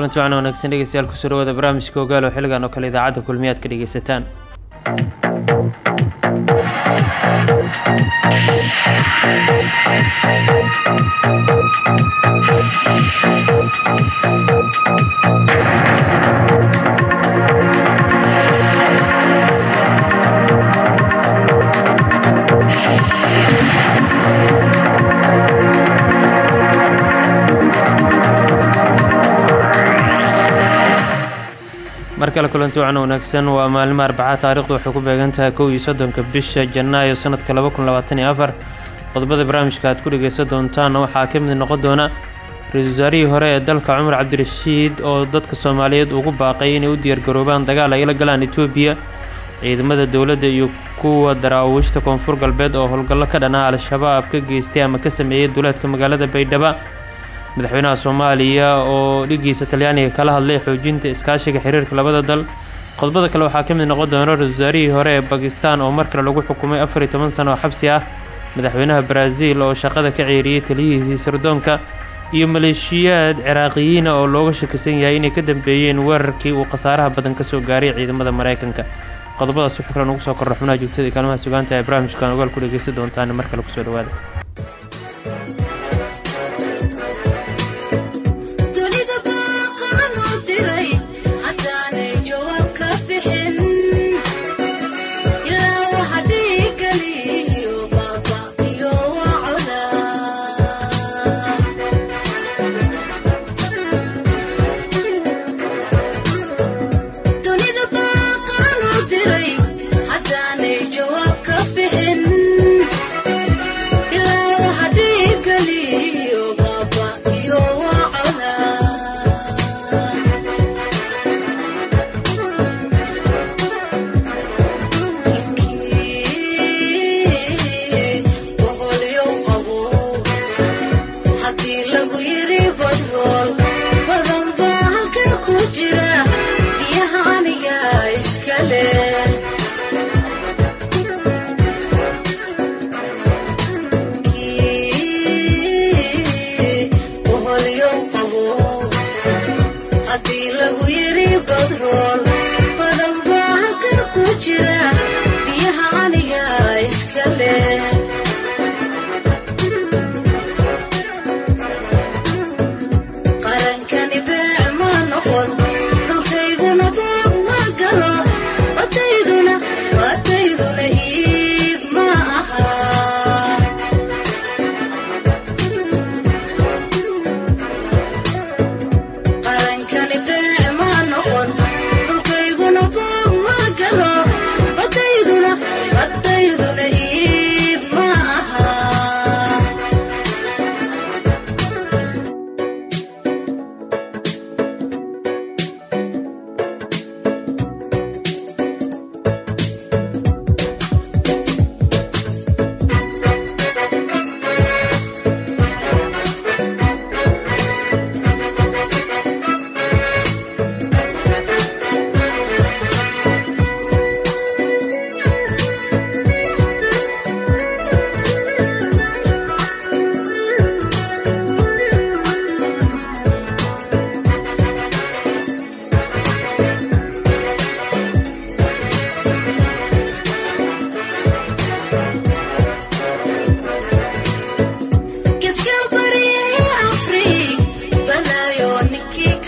kulanti wacan wanaagsan dhegeystayaal ku soo dhawaada barnaamijka ogaal oo xilligan oo kale idaacadda kulmiyaad ka dhegeysataan kale kulanti wacan wanaagsan. Waa maalimo arbaca taarikhdu waxay ku beegan tahay kow iyo soddonka bisha janaayo sanadka laba kun labaatan iyo afar. Qodobada barnaamijka aad ku dhegeysan doontaanna waxaa ka mid noqon doona ra'iisul wasaarihii hore ee dalka cumar cabdirashiid oo dadka soomaaliyeed ugu baaqay inay u diyaargaroobaan dagaal ay la galaan etoobiya ciidamada dowladda iyo kuwa daraawiishta koonfur galbeed oo howlgallo ka dhan ah al-shabaab ka geystay ama ka sameeyey duleedka magaalada baydhaba madaxweynaha soomaaliya oo dhigiisa talyaaniga kala hadlay xoojinta iskaashiga xiriirka labada dal. Qodobada kale waxaa ka mid noqon doona ra'isul hore ee bakistan oo mar kale lagu xukumay afar iyo toban sano oo xabsi ah. Madaxweynaha baraaziil oo shaqada ka ceeriyey taliyihiisii sirdoonka iyo maleeshiyaad ciraaqiyiina oo looga shakisan yahay inay ka dambeeyeen weerarkii uu khasaaraha badan ka soo gaaray ciidamada maraykanka qodobadaas wuxuu nugu soo korra xubnaha joogtada iyo kaalmaha sugaanta ee barnaamijkan ogaal ku dhegeysan doontaan mar kale ku soo dhawaada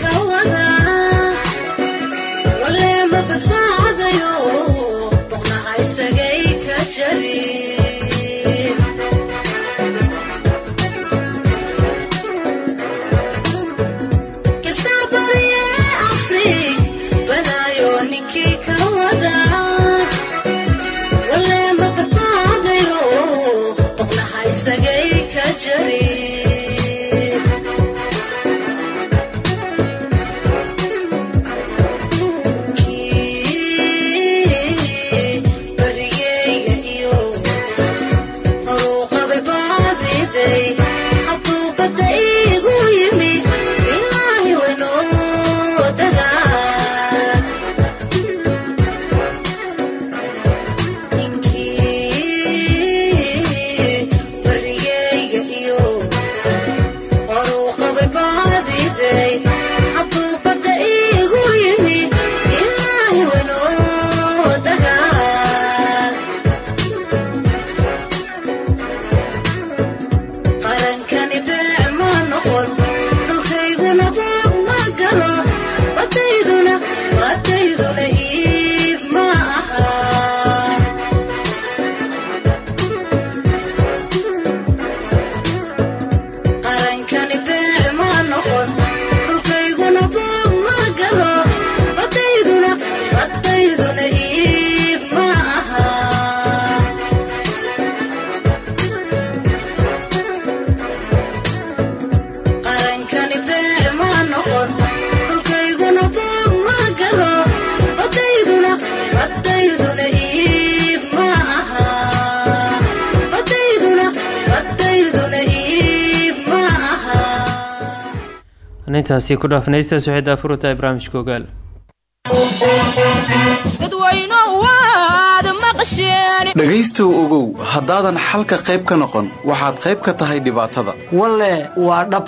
قوي intaasi ku dhaafnaystaas waxay daafuru tahay barnaamijka ogaal dhegaystow ogow haddaadan xalka qayb ka noqon waxaad qayb ka tahay dhibaatada. Walle waa dhab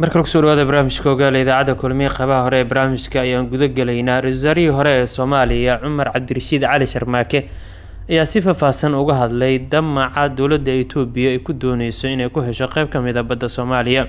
markale ku soo dhawaada barnaamijka ogaala idaacadda kulmiye qeybaha hore ee barnaamijka ayaan guda gelaynaa ra'isul wasaarihii hore ee soomaaliya cumar cabdirashiid cali sharmaake ayaa si faahfaahsan uga hadlay damaca dowladda etoobiya ay ku dooneyso inay ku hesho qeyb ka mid a badda soomaaliya.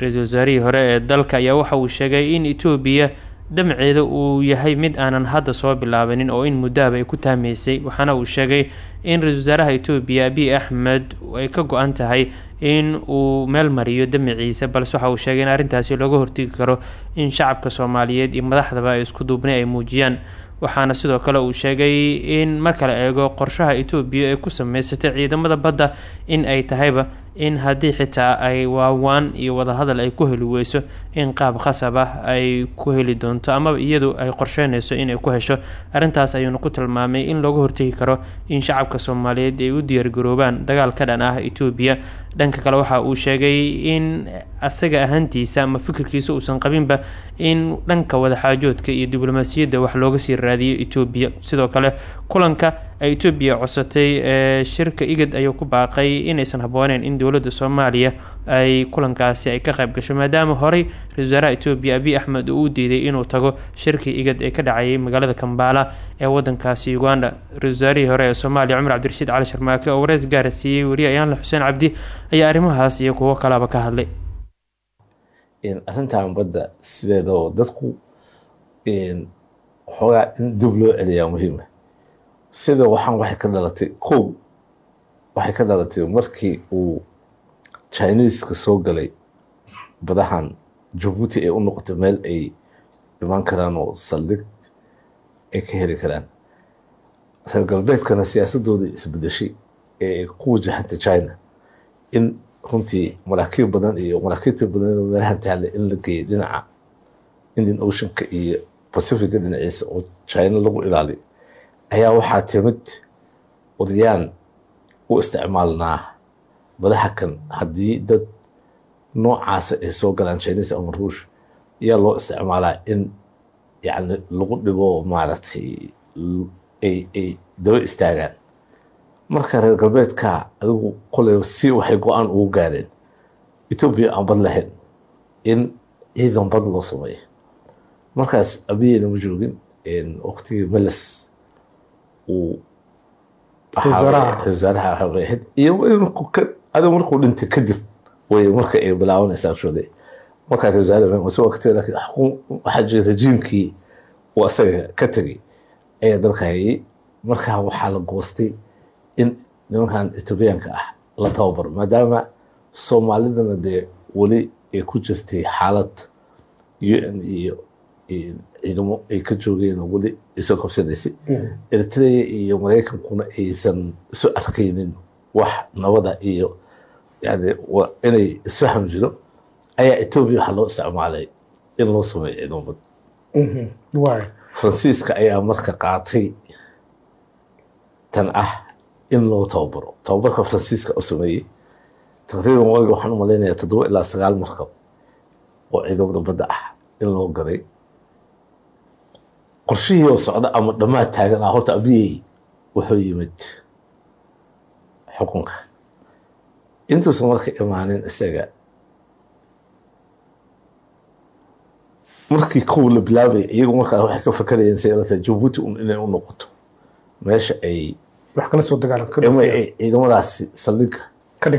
Ra'iisul wasaarihii hore ee dalka ayaa waxa uu sheegay in etoobiya damaceeda uu yahay mid aanan hadda soo bilaabanin oo in muddaaba ay ku taameysay waxaana uu sheegay in ra'isul wasaaraha etoobiya abiy axmed ay ka go-an tahay in uu meel mariyo damaciisa balse waxa uu sheegay in arrintaasi looga hortegi karo in shacabka soomaaliyeed iyo madaxdaba ay isku duubnay ay muujiyaan. Waxaana sidoo kale uu sheegay in marka la eego qorshaha etoobiya ee ku sameysatay ciidamada badda in ay tahayba in haddii xitaa ay waawaan iyo wadahadal ay ku heli weyso in qaab khasab ah ay ku heli doonto amaba iyadu ay qorsheyneyso inay ku hesho. Arrintaas ayuuna ku tilmaamay in looga hortegi karo in shacabka soomaaliyeed ay u diyaargaroobaan dagaal ka dhan ah etoobiya dhanka kale waxa uu sheegay in asaga ahaantiisa ama fikirkiisa uusan qabinba in dhanka wadaxaajoodka iyo diblomaasiyadda wax looga sii raadiyo etoobiya sidoo kale kulanka ay etoobiya codsatay ee shirka igad ayuu ku baaqay inaysan habbooneyn in dowladda soomaaliya ay kulankaasi ay ka qayb gasho maadaama horey ra'isul etoobiya abiy axmed uu u diiday inuu tago shirkii igad ee ka dhacayay magaalada kambala ee wadankaasi uganda. Ra'isul hore ee soomaaliya cumar cabdirashiid cali sharmaake oo wareys gaara siiyey weriye ayaanle xuseen cabdi ayaa arrimahaas iyo kuwo kalaba ka hadlay. Arrintan badda sideedao dadku xoogaa in dib loo celiyaa sida waxaan waxay ka dhalatay kow waxay ka dhalatay markii uu chineeska soo galay badahan jabuuti ay u noqotay meel ay imaan karaan oo saldhig ay ka heli karaan. Reer galbeedkana siyaasadoodii isbedeshay ee ku wajahantay china in runtii maraakiib badan iyo maraakiibta badan meelahan taale in la geeyay dhinaca indian oceanka iyo pacifica dhinaciisa oo china lagu ilaaliyo ayaa waxaa timid oryaan u isticmaalnaa badaha kan haddii dad noocaasa ay soo galaan chinese ama ruush ayaa loo isticmaalaa in yani lagu dhibo maaragtay ay ay daba istaagaan. Marka reer galbeedka adigu koleyba si waxay go'aan ugu gaareen etoobiya aan bad lahayn in ciidan bad loo sameeyo. Markaas abiyeyna ma joogin waqtigii meles uu wasaaraha iyo markuu dhintay kadib way marka ay bilaabanaysaa actually markaa wasaare waxaa jira rajiimkii uu asaga ka tegay. Ayaa dalka hayay markaa waxaa la goostay in nimankan etoobiyaanka ah la tababaro maadaama soomaalidana dee weli ay ku jirtay xaalad u n iyo ka joogeen oo weli isoo qabsanaysay eritrea iyo maraykankuna aysan isu arkaynin wax nabada iyo yani inay isfaham jiro ayaa etoobiya waxaa loo isticmaalay in loo sameeyo ciidamo bad faransiiska ayaa marka qaatay tan ah in loo tababaro. Tababarka faransiiska u sameeyey taqriiban waaga waxaan u malaynayaa toddoba ilaa sagaal markab oo ciidamada badda ah in loo gaday qorshihii oo socda ama dhammaad taagan ah horta abiyey wuxuu yimid xukunka. Intuusan marka imaanin isaga markii kuwa la bilaabay iyagu markaa waxay ka fakarayeen si ilata jabuuti un inay u noqoto meesha ay ciidamadaasi saldhigga ka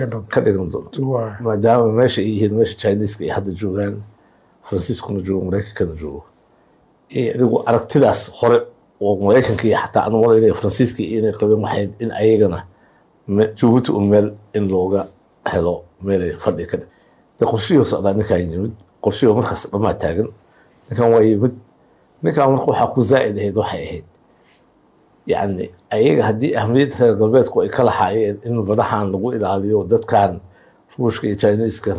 dhigan doonto. Maadaama meesha ay yihiin meesha chineeska ay hadda joogaan faransiiskuna joogo maraykankana joogo adigu aragtidaas hore oo maraykanka iyo xataa anu malaynaya faransiiska inay qabeen waxayd in ayagana jabuuti un meel in looga helo meelay fadhi ka de qorshihii socdaa ninkaan yimid qorshihii markaas dhamaa taagan. Ninkan waa yimid ninkan marka waxaa ku zaa'id ahayd waxay ahayd. Yacni ayaga haddii ahmiyadda reer galbeedku ay ka lahaayeen in badahan lagu ilaaliyo dadkan ruushka iyo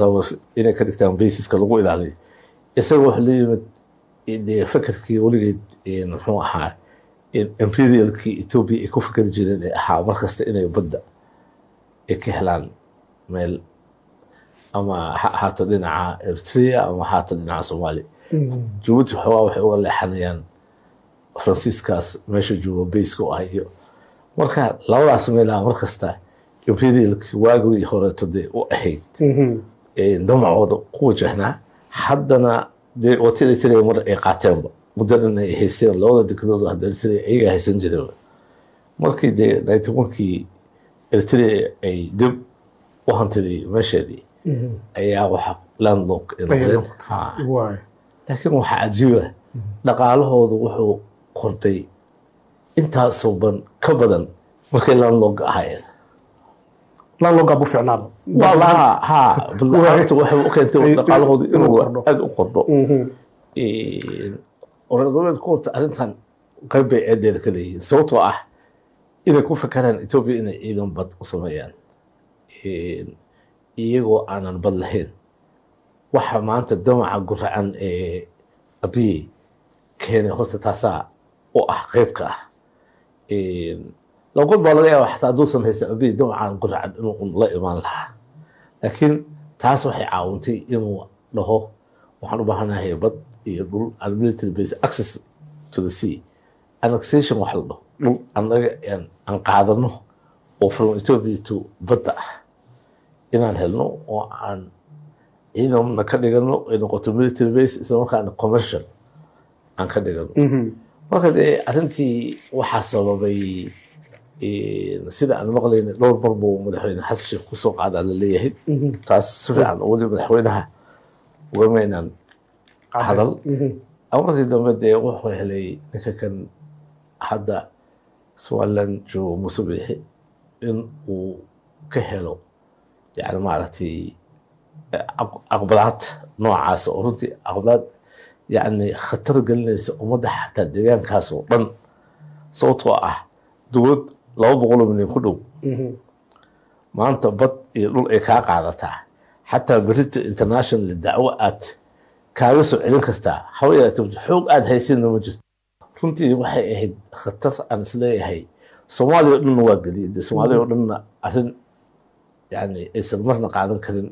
raba inay ka dhigtaan basiska lagu ilaaliyo. Isaga wuxuu la yimid dee fekerkii weligeed muxuu ahaa imperialkii ethiopia ay ku fikeri jireen ee ahaa markasta inay badda ay ka helaan meel ama ha ahaato dhinaca eritrea ama ha ahaato dhinaca soomaaliya jabuuti xoogaa waxay uga leexanayaan faransiiskaas meesha joogo bayska u ah iyo marka labadaas meelaha markasta imperialkii waagii horeeto dee u ahayd damacooda ku wajahnaa haddana dee wati eritrea mar ay qaateenba muddadan ay haysteen labada dekedooda hadda eritrea ayagaa haysan jireen markii dee ninety onkii eritrea ay dib u hantiday meesheedii ayaa waxa landlock noqdeen. waay laakiin waxaa cajiiba dhaqaalahoodu wuxuu kordhay intaasoo ban ka badan markay landlock ahaayeen gaab u waxay u keentay Ay- dhaqaalahoodu inuu u kordho horta arrintan qayb bay eedeeda ka leeyihiin. Sababtoo ah inay ku fekeraan etoobiya inay ciidan bad u sameeyaan. Iyagoo aanan bad lahayn. Waxa maanta damaca guracan ee abiye keenay horta taasaa u ah qeybka ah laqod baa laga yaaba xataa hadduusan haysan abiye damacan guracan inuu un la imaan lahaa. Laakiin taas waxay caawintay inuu dhaho waxaan u baahanahay bad iyo dhul and military base access to the sea. Annexation wax la dhaho. Dhul annaga aan aan qaadano oo from ethiopia to badda ah. Inaan helno oo aan ciidanna ka dhigano ay noqoto military base isla markaana commercial aan ka dhigano. Marka dee arrintii waxaa sababay sida aan maqlayna dhowr mar buu madaxweyne xasan sheekh ku soo qaadaa la leeyahay. Taas si fiican weli madaxweynaha. Ugamaynaan hadal. Ama markii dambe dee wuxuu helay ninka kan hadda somaliland joogo muuse biixi in uu ka helo yani maaragtay aq- aqbalaad noocaas oo runtii aqbalaad yani khatar gelinaysa ummadda xataa deegaankaas oo dhan. Sababtoo ah dowlad laba boqoloo milyan ku dhow. Maanta bad iyo dhul ay kaa qaadataa. Xataa berito international dacwo aad kaaga soo celin kartaa. Haba yaraatee xoog aad haysinna ma jirto. Runtii waxay ahayd khatar aan is leeyahay soomaaliya oo dhanna waa geliyay dee soomaaliya oo dhanna arrin yani aysan marna qaadan karin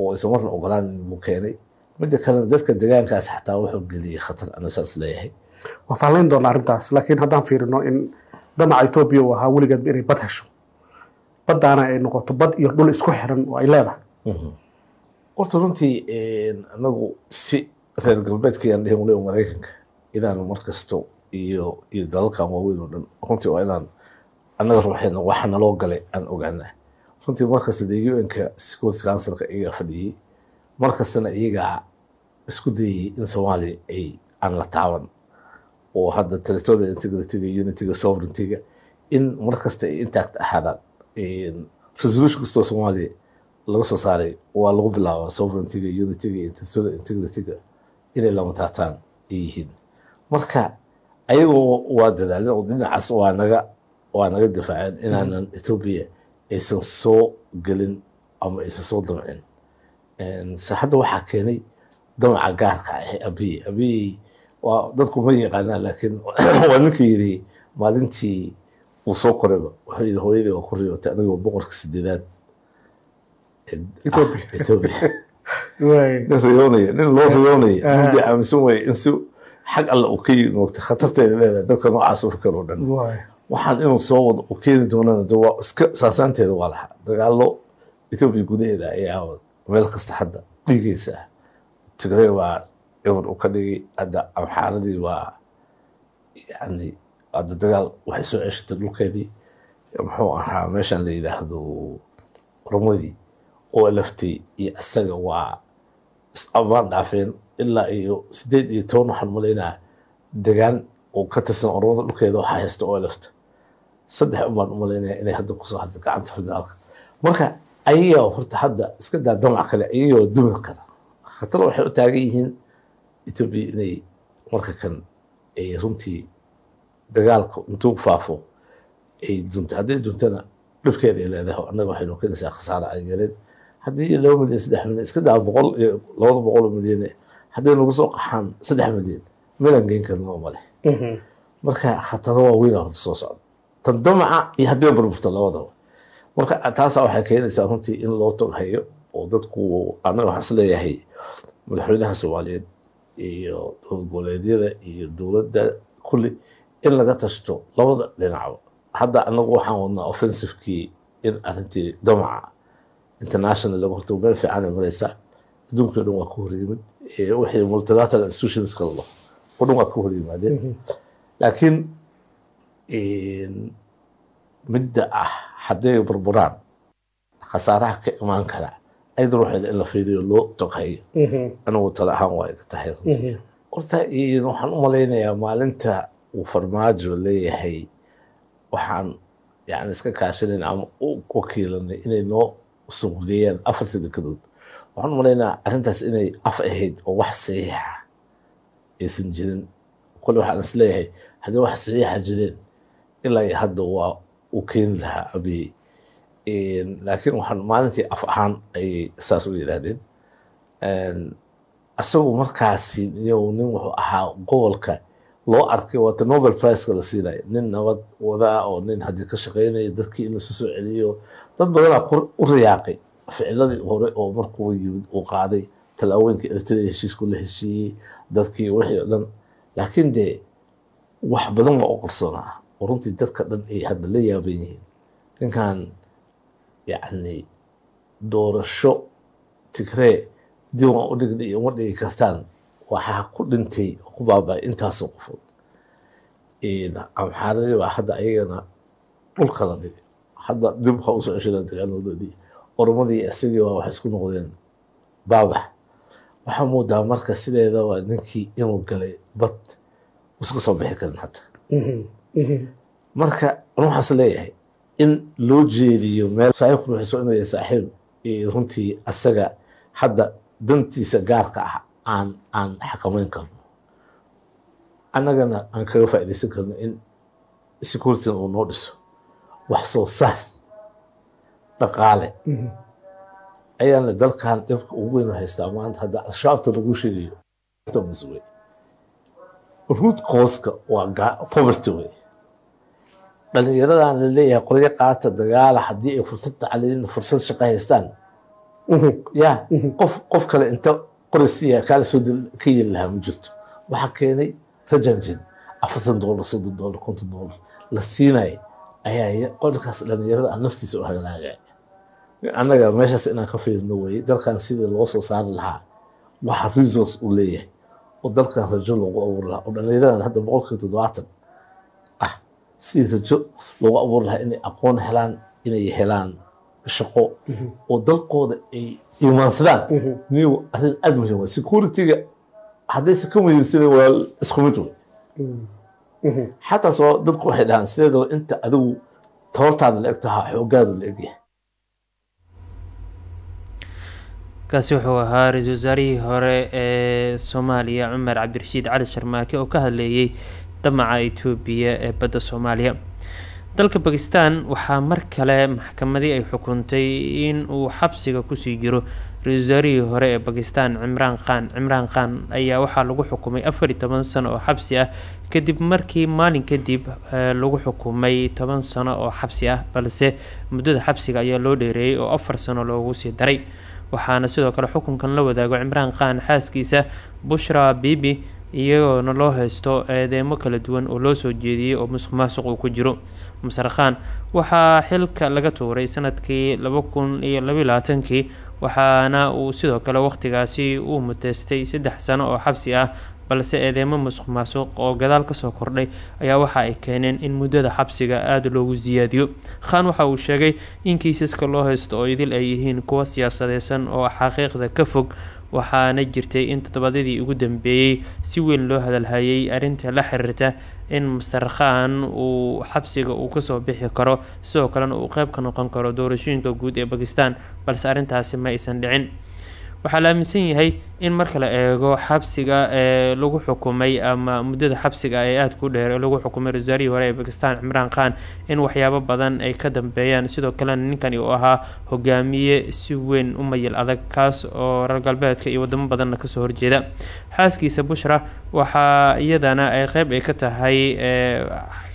oo aysan marna ogolaanin buu keenay. Midda kalena dadka deegaankaas xataa wuxuu geliyey khatar aan saas leeyahay. Waa faalayn doonaa arrintaas laakiin haddaan fiirino in damaca etoobiya uu ahaa weligeedba inay bad hesho. Baddaana ay noqoto bad iyo dhul isku xiran oo ay leedahay. Horta runtii anagu si reer galbeedkayaan dhihin waliba maraykanka inaan markasto iyo iyo dalalkan waaweyn oo dhan runtii waa inaan annaga ruuxeena waxa naloo galay aan ogaana runtii markasta dee un-ka security councilka iyagaa fadhiyey markastana iyagaa isku dayey in soomaaliya ay aan la taaban oo hadda territorial integrityga unityga sovereigntyga in markasta ay intact ahaadaan. Resolution kastoo soomaaliya laga soo saaray waa lagu bilaabaa sovereigntyga unityga iyo territorial integrityga inay lama taataan ay yihiin. Marka ayagoo waa dadaalin oo dhinacaas waa naga waa naga difaaceen inaanan etoobiya aysan soo gelin ama aysan soo damcin. Se hadda waxaa keenay damaca gaarka ah abiy. Abiy dadku ma yaqaanaan laakiin waa ninka yidhi maalintii uu soo korayba wuxuu yidhi hooyadii waa ku riyootay anigoo boqorka sideedaad etoobiya Waay. nin riyoonaya nin loo riyoonaya. Ah. nin dee aaminsan waya in si xag alle uu ka moogta khatarteeda leedahay dadka noocaas fikir oo dhan. Waxaan inuu soo wado u keeni doonana de waa iska saasaanteeda waa lahaa. Dagaalo etoobiya gudaheeda ayaa meel kasta hadda dhiigaysa tigree waa eber u ka dhigay hadda amxaaradii waa yani hadda dagaal waxay soo ceshatay dhulkeedii. Muxuu ahaa meeshan la yidhaahdo oromadii oo laftay iyo isaga waa is-amaan dhaafeen ilaa iyo sideed iyo toban waxaan malaynaa degaan oo ka tirsan oromada dhulkeeda waxaa haysta oo lafta saddex umaan u malaynaya inay hadda ku soo hartay gacanta federaalka. Marka ayaga horta hadda iska daa damac kale ayagoo dumar kale khatar waxay u taagan yihiin etoobiya inay marka kan ay runtii dagaalka intuu faafo ay dunto hadday duntana dhibkeeda ay leedahay annaga waxaynu keenaysaa khasaare aan yarin haddii laba milyan saddex milyan iska daa boqol iyo labada boqol oo milyan hadday nagu soo qaxaan saddex milyan milan geyn karno male marka khataro waaweyn horta soo socda. Tan damaca iyo haddii burburta labadaba. Marka taasaa waxay keenaysaa runtii in loo toghayo oo dadku anaga waxaan is leeyahay madaxweynaha soomaaliyeed iyo dowlad goboleedyada iyo dowladda kulli in laga tashto labada dhinacba. Hadda anagu waxaan wadnaa offensivekii in arrintii damaca international laga hortago meel fiican ay maraysaa adduunkii o dhan waa ka hor yimid wixii multilateral institutions kala lo oo dhan waa ka hor yimaadeen. Laakiin midda ah hadday burburaan khasaaraha ka imaan kara ayada ruuxeeda in la fiiriyo loo toghayo anigu tale ahaan waa iga tahay runtii. Horta waxaan u malaynayaa maalinta uu farmaajo leeyahay. Waxaan yani iska kaashanayna ama u wakiilanay inay noo suuqgeeyaan afartii dekadood waxaan u malaynayaa arrintaas inay af ahayd oo wax saxiixa aysan jirin kole waxaan is leeyahay haddii wax saxiixa jireen ilaa iyo hadda waa u keeni lahaa abiy laakiin waxaan maalintii af ahaan ayay saas u yidhaahdeen. Isagu markaasi nin wuxuu ahaa gobolka loo arkay waata nobel priceka la siinayo nin nabad wadaa oo nin haddii ka shaqeynaya dadkii in lasu soo celiyo. Dad badanaa u riyaaqay ficiladii hore oo markuu yimid uu qaaday tallaawooyinka eritrea heshiisku la heshiiyey dadkii wixii o dhan. Laakiin dee wax badan waa u qarsoonaa oo runtii dadka dhan ay hadda la yaaban yihiin. Ninkan yacni doorasho tigree dib waan u dhigna iyo uma dhigi kartaan. Waxaa ku dhintay oo ku baaba'ay intaasoo qofood. Amxaaradii baa hadda ayagana dhulka la dhigay. Hadda dib waxaa u soo ceshadaan dagaaloodoodii oromadii isagii waa waxay isku noqdeen. Baabax waxaa moodaa marka sideedaba ninkii inuu galay bad. Iska soo bixi karin hata marka waxaas leeyahay in loo jeediyo meel saaxiibku ruuxiso inuu yahay saaxiib runtii asaga hadda dantiisa gaarka ah aan aan xakamayn karno. Annagana aan kaga faa'iidaysan karno in securityna uu noo dhiso wax soo saas dhaqaale. Ayaana dalkan dhibka ugu weyn haystaa maanta hadda al-shabaabta lagu sheegayo. Root causka waa poverty wey dhalinyaradan la leeyahay qoryo qaata dagaala haddii ay fursad tacliin fursad shaqo haystaan? Ya qof qof kale inta qori siiya kaala soo ka yeli lahaa ma jirto. Waxaa keenay rajanjin afartan doolar soddon doolar konton doolar la siinaya ayaa qolkaas dhalinyarada ah naftiisa u hagalaagaya annaga meeshaas inaan ka fiirino weye dalkan sidii loo soo saari lahaa waxa resource uu leeyahay. Oo dalkan rajo loogu abuuri lahaa. Oo dhalinyaradan hadda boqolkiiba toddobaatan sidii rajo loogu abuuri lahaa inay aqoon helaan inay helaan shaqo oo dalkooda ay imaansadaan. Niw arrin aada muhiim waa securityga haddayse ka muhiimsada waa isku mid wey xataa soo dadku waxay dhahaan sideedaba inta adigu tabartaada la eg tahaa xoogaadu la egyahay? Kaasi wuxuu ahaa ra'iisul wasaarihii hore ee soomaaliya cumar cabdirashiid cali sharmaake oo ka hadleeyey damaca etoobiya ee badda soomaaliya. Dalka bakistan waxaa mar kale maxkamadii ay xukuntay in uu xabsiga ku sii jiro wasaarihii hore ee bakistan cimraan khan. Cimraan khan ayaa waxaa lagu xukumay afar iyo toban sano oo xabsi ah kadib markii maalin kadib lagu xukumay toban sano oo xabsi ah balse muddada xabsiga ayaa loo dheereeyey oo afar sano loogu sii daray. Waxaana sidoo kale xukunkan la wadaago cimraan khan xaaskiisa bushra bibi iyagoona loo haysto eedeemo kala duwan oo loo soo jeediyey oo musuq maasuq uu ku jiro. Masar khan waxaa xilka laga tuuray sannadkii laba kun iyo labaiy labaatankii waxaana uu sidoo kale waqtigaasi uu muteystay saddex sano oo xabsi ah balse eedeymo musuq maasuq oo gadaal ka soo kordhay ayaa waxa ay keeneen in muddada xabsiga aada loogu siyaadiyo khan waxa uu sheegay in kiisaska loo haysto oo idil ay yihiin kuwa siyaasadeysan oo xaqiiqda ka fog waxaana jirtay in toddobaadyadii ugu dambeeyey si weyn loo hadalhayay arrinta la xiriirta in master khan uu xabsiga uu ka soo bixi karo sidoo kalena uu qeyb ka noqon karo doorashooyinka guud ee bakistan balse arrintaasi ma aysan dhicin waxaa la aaminsan yahay in marka la eego xabsiga ee lagu xukumay ama muddada xabsiga ee aada ku dheer lagu xukumay ra'iisul hore ee bakistan cimraan khan in waxyaabo badan ay ka dambeeyaan. Sidoo kalena ninkani uu ahaa hogaamiye si weyn u mayil adag kaas oo reer galbeedka iyo wadamo badanna ka soo horjeeda. Xaaskiisa bushra waxaa iyadana ay qeyb ay ka tahay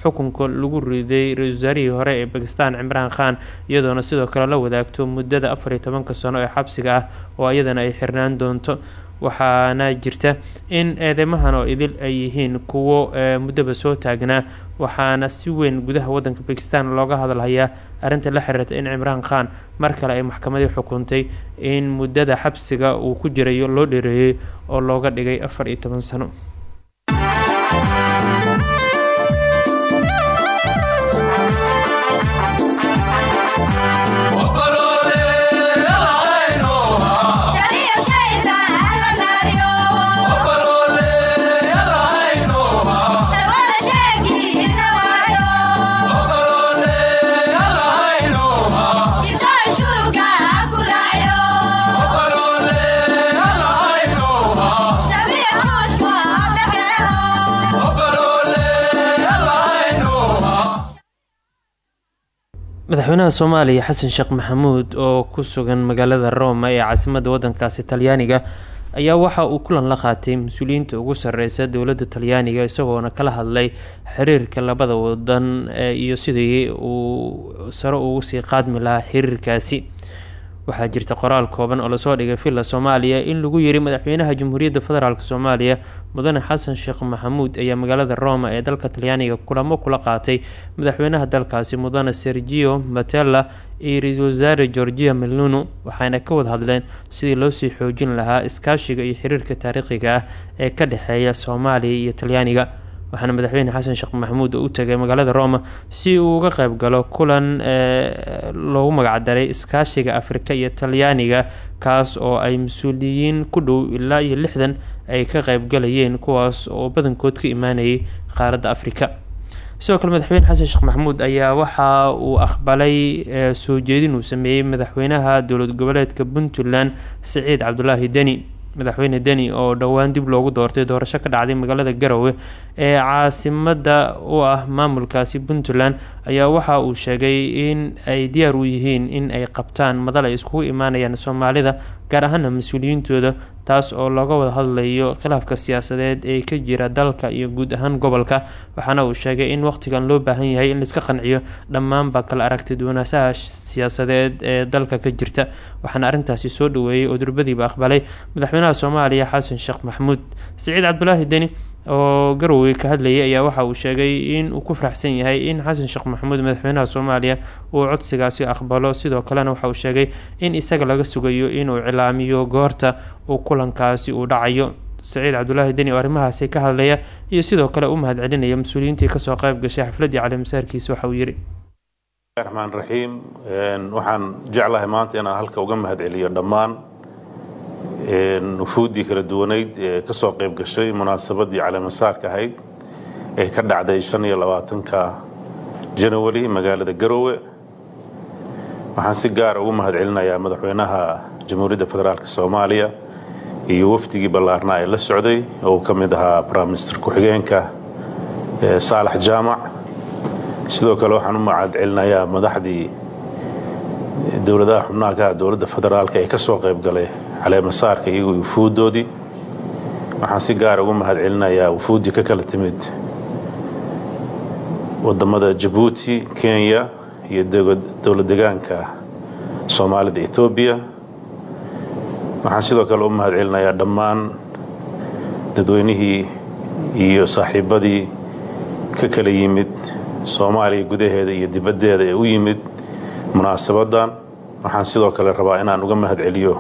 xukunka lagu riday ra'isul wasaarihii hore ee bakistan cimraan khan iyadoona sidoo kale la wadaagto muddada afar iyo tobanka sano ee xabsiga ah oo iyadana ay xirnaan doonto. Waxaana jirta in eedeymahan oo idil ay yihiin kuwo muddaba soo taagnaa waxaana si weyn gudaha wadanka bakistan looga hadalhayaa arrinta la xiriirta in cimraan khan mar kale ay maxkamadii xukuntay in muddada xabsiga uu ku jirayo loo dheereeyey oo looga dhigay afar iyo toban sano madaxweynaha soomaaliya xasan sheekh maxamuud oo ku sugan magaalada roma ee caasimadda wadankaasi talyaaniga ayaa waxa uu kulan la qaatay mas'uuliyiinta ugu sareysa dowladda talyaaniga isagoona kala hadlay xiriirka labada wadan iyo sidii uu sare ugu sii qaadmi lahaa xiriirkaasi waxaa jirta qoraal kooban oo la soo dhigay villa soomaaliya in lagu yiri madaxweynaha jamhuuriyadda federaalk soomaaliya mudane xasan sheekh maxamuud ayaa magaalada roma ee dalka talyaaniga kulamo kula qaatay. Madaxweynaha dalkaasi mudane sergio matella iyo ra'iisul wasaare georgia melnuno waxayna ka wada hadleen sidii loosii xoojin lahaa iskaashiga iyo xiriirka taariikhiga ah ee ka dhexeeya soomaaliya iyo talyaaniga waxaana madaxweyne xasan sheekh maxamuud u tagay magaalada roma si uu uga qeyb galo kulan loogu magacdaray iskaashiga afrika iyo talyaaniga kaas oo ay mas'uuliyiin ku dhow ilaa iyo lixdan ay ka qeybgalayeen kuwaas oo badankood ka imaanayay qaaradda afrika. Sidoo kale madaxweyne xasan sheekh maxamuud ayaa waxa uu aqbalay soo jeedin uu sameeyey madaxweynaha dowlad goboleedka puntland siciid cabdulaahi deni madaxweyne deni oo dhowaan dib loogu doortay doorasho ka dhacday magaalada garowe ee caasimada u ah maamulkaasi puntland ayaa waxa uu sheegay in ay diyaar u yihiin in ay qabtaan madal ay iskugu imaanayaan soomaalida gaar ahaana mas'uuliyiintooda taas oo looga wada hadlayo khilaafka siyaasadeed ee ka jira dalka iyo guud ahaan gobolka waxaana uu sheegay in waqtigan loo baahan yahay in laiska qanciyo dhammaanba kala aragti duwanaasaha siyaasadeed ee dalka ka jirta. Waxaana arrintaasi soo dhaweeyey oo durbadiiba aqbalay madaxweynaha soomaaliya xasan sheekh maxamuud. Siciid cabdulaahi deni oo garowe ka hadlayay ayaa waxa uu sheegay in uu ku faraxsan yahay in xasan sheekh maxamuud madaxweynaha soomaaliya uu codsigaasi aqbalo. Sidoo kalena waxa uu sheegay in isaga laga sugayo inuu cilaamiyo goorta uu kulankaasi uu dhacayo. Saciid cabdulaahi deni oo arrimahaasi ka hadlaya iyo sidoo kale u mahad celinaya mas'uuliyiintii ka soo qayb gashay xafladdii calimasaarkiisa waxa uu yidhi. Raxmaan raxiim waxaan jeclahay maanta inaan halka uga mahad celiyo dhammaan nufuuddii kala duwanayd ee ka soo qayb gashay munaasabaddii caleemasaarka ahayd ee ka dhacday labaatanka janawari magaalada garowe. Waxaan si gaara ugu mahad celinayaa madaxweynaha jamhuuriyadda federaalk soomaaliya iyo wafdigii ballaarnaa ee la socday oo uu ka mid ahaa briminister ku-xigeenka saalax jaamac. Sidoo kale waxaan u mahad celinayaa madaxdii dowladaha xubnaha ka dowladda federaalk ee ka soo qayb galay caleemasaarka iyagoo wufuuddoodii waxaan si gaara ugu mahad celinayaa wufuuddii ka kala timid waddamada jabuuti kenya iyo dowlad degaanka soomaalida ethoobiya waxaan sidoo kale u mahad celinayaa dhammaan dadweynihii iyo saaxiibadii ka kala yimid soomaaliya gudaheeda iyo dibaddeeda ee u yimid munaasabaddan waxaan sidoo kale rabaa inaan uga mahad celiyo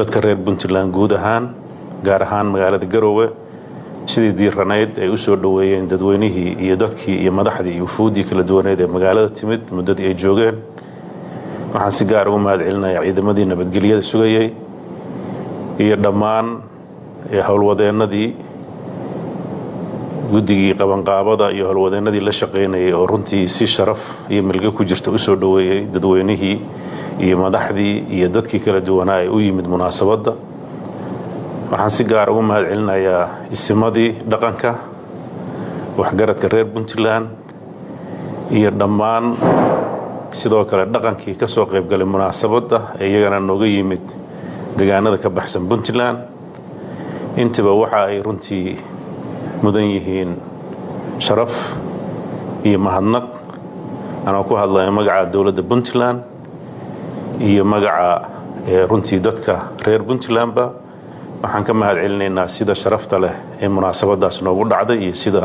dadka reer puntland guud ahaan gaar ahaan magaalada garowe sidii diiranayd ay u soo dhoweeyeen dadweynihii iyo dadkii iyo madaxdii iyo wufuuddii kala duwaneed ee magaalada timid muddadii ay joogeen. Waxaan si gaar ugu mahad celinayaa ciidamadii nabadgelyada sugayey iyo dhammaan howlwadeennadii guddigii qabanqaabada iyo howlwadeennadii la shaqaynayay oo runtii si sharaf iyo milgo ku jirta u soo dhoweeyey dadweynihii iyo madaxdii iyo dadkii kala duwanaa ee u yimid munaasabadda. Waxaan si gaar ugu mahad celinayaa isimadii dhaqanka waxgaradka reer puntland iyo dhammaan sidoo kale dhaqankii ka soo qaybgalay munaasabadda ee iyagana nooga yimid degaanada ka baxsan puntland. Intiba waxa ay runtii mudan yihiin sharaf iyo mahadnaq. Anoo ku hadlaya magaca dowladda puntland iyo magaca runtii dadka reer puntlandba waxaan ka mahad celinaynaa sida sharafta leh ee munaasabadaas noogu dhacday iyo sida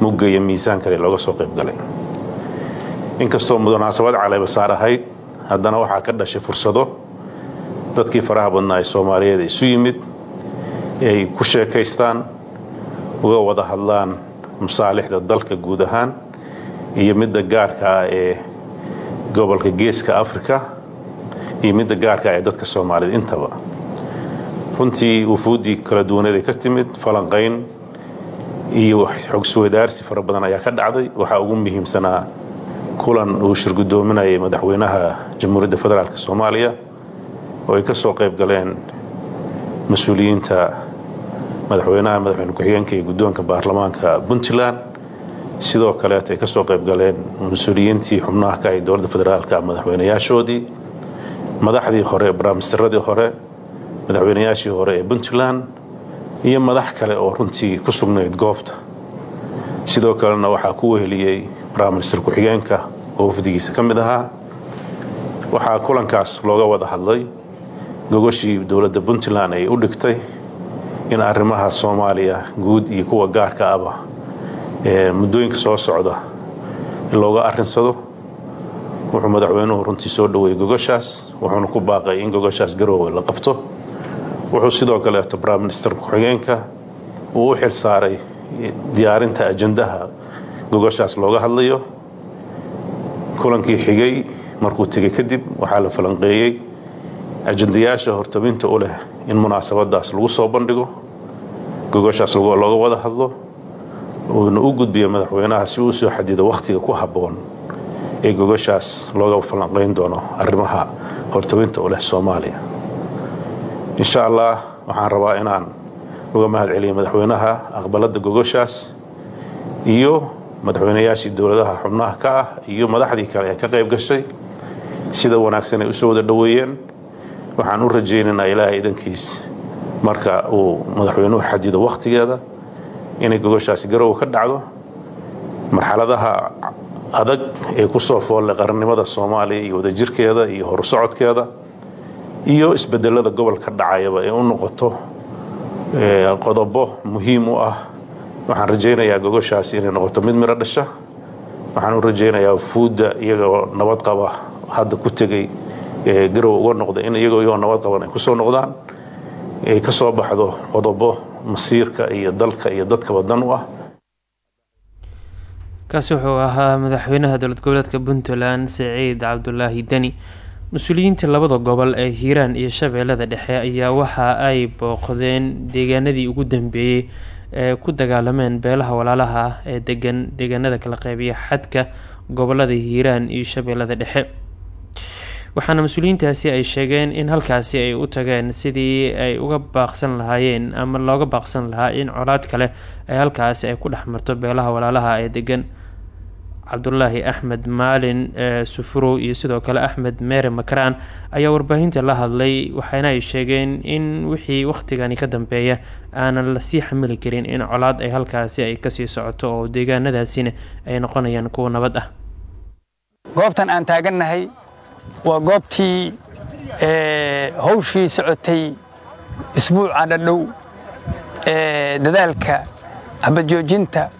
mugga iyo miisaan kale looga soo qaybgalay inkastoo munaasabad caleebasaar ahayd haddana waxaa ka dhashay fursado dadkii faraha badnaa ee soomaaliyeed isu yimid ay ku sheekaystaan uga wada hadlaan masaalixda dalka guud ahaan iyo midda gaarka ah ee gobolka geeska africa iyo midda gaarka ah ee dadka soomaaliyed intaba. Runtii wufuuddii kala duwaneeday ka timid falanqayn iyo xogswadaarsi fara badan ayaa ka dhacday. Waxaa ugu muhiimsanaa kulan uu shirgudoominayay madaxweynaha jamhuuriyadda federaalk soomaaliya oo ay ka soo qayb galeen mas'uuliyiinta madaxweynaha madaxweyne ku-xigeenka iyo guddoonka baarlamaanka puntland. Sidoo kaleet ay ka soo qayb galeen mas'uuliyiintii xubnaha ka ay dowladda federaalka madaxweynayaashoodii madaxdii hore baraamistiradii hore madaxweynayaashii hore ee puntland iyo madax kale oo runtii ku sugnayd goobta. Sidoo kalena waxaa ku weheliyey baraminister ku-xigeenka oo wafdigiisa ka mid ahaa. Waxaa kulankaas looga wada hadlay gogoshii dowladda puntland ay u dhigtay in arrimaha soomaaliya guud iyo kuwa gaarka aba ee muddooyinka soo socda looga arrinsado wuxuu madaxweynuhu runtii soo dhoweeyey gogoshaas. Wuxuuna ku baaqay in gogoshaas garoowe la qabto. Wuxuu sidoo kaleeto briminister ku-xigeenka uu u xil saaray diyaarinta ajandaha gogoshaas looga hadlayo. Kulankii xigay markuu tegey kadib waxaa la falanqeeyey. Ajandayaasha hortabinta u leh in munaasabadaas lagu soo bandhigo gogoshaas looga wada hadlo. Uuna u gudbiyo madaxweynaha si uu soo xadido ku habboon ee gogoshaas looga falanqayn doono arrimaha hortabinta u leh soomaaliya. Insha allah waxaan rabaa inaan uga mahad celiyo madaxweynaha aqbalada gogoshaas iyo madaxweynayaashii dowladaha xubnaha ka ah iyo madaxdii kale ee ka qayb gashay sida wanaagsan ay u soo wada dhoweeyeen. Waxaan u rajaynaynaa ilaahay idankiis marka uu madaxweynuhu xadido wakhtigeeda inay gogoshaasi garowa ka dhacdo. Marxaladaha adag ee ku soo foollay qarannimada soomaaliya iyo wadajirkeeda iyo horusocodkeeda iyo isbedelada gobolka dhacayaba ee u noqoto qodobo muhiim u ah. Waxaan rajaynayaa gogoshaasi inay noqoto mid miro dhasha. Waxaan u rajaynayaa fuudda iyagoo nabad qaba hadda ku tegey garow uga noqda in iyagoo iyagoo nabad qaban ay ku soo noqdaan. Ay ka soo baxdo qodobo masiirka iyo dalka iyo dadkaba dan u ah kaasi wuxuu ahaa madaxweynaha dowlad goboleedka puntland siciid cabdulaahi deni. Mas'uuliyiinta labada gobol ee hiiraan iyo shabeellada dhexe ayaa waxa ay booqdeen deegaanadii ugu dambeeyey ee ku dagaalameen beelaha walaalaha ah ee degan deegaanada kala qeybiya xadka gobollada hiiraan iyo shabeellada dhexe. Waxaana mas'uuliyiintaasi ay sheegeen in halkaasi ay u tageen sidii ay uga baaqsan lahaayeen ama looga baaqsan lahaa in colaad kale ay halkaasi ay ku dhex marto beelaha walaalaha ee degan cabdulaahi axmed maalin sufurow iyo sidoo kale axmed meere makaraan ayaa warbaahinta la hadlay waxaana ay sheegeen in wixii wakhtigani ka dambeeya aanan la sii xamili karin in colaad ay halkaasi ay ka sii socoto oo deegaanadaasina ay noqonayaan kuwa nabad ah. Goobtan aan taagannahay waa goobtii hawshii socotay isbuuca dhadhow ee dadaalka habadjoojinta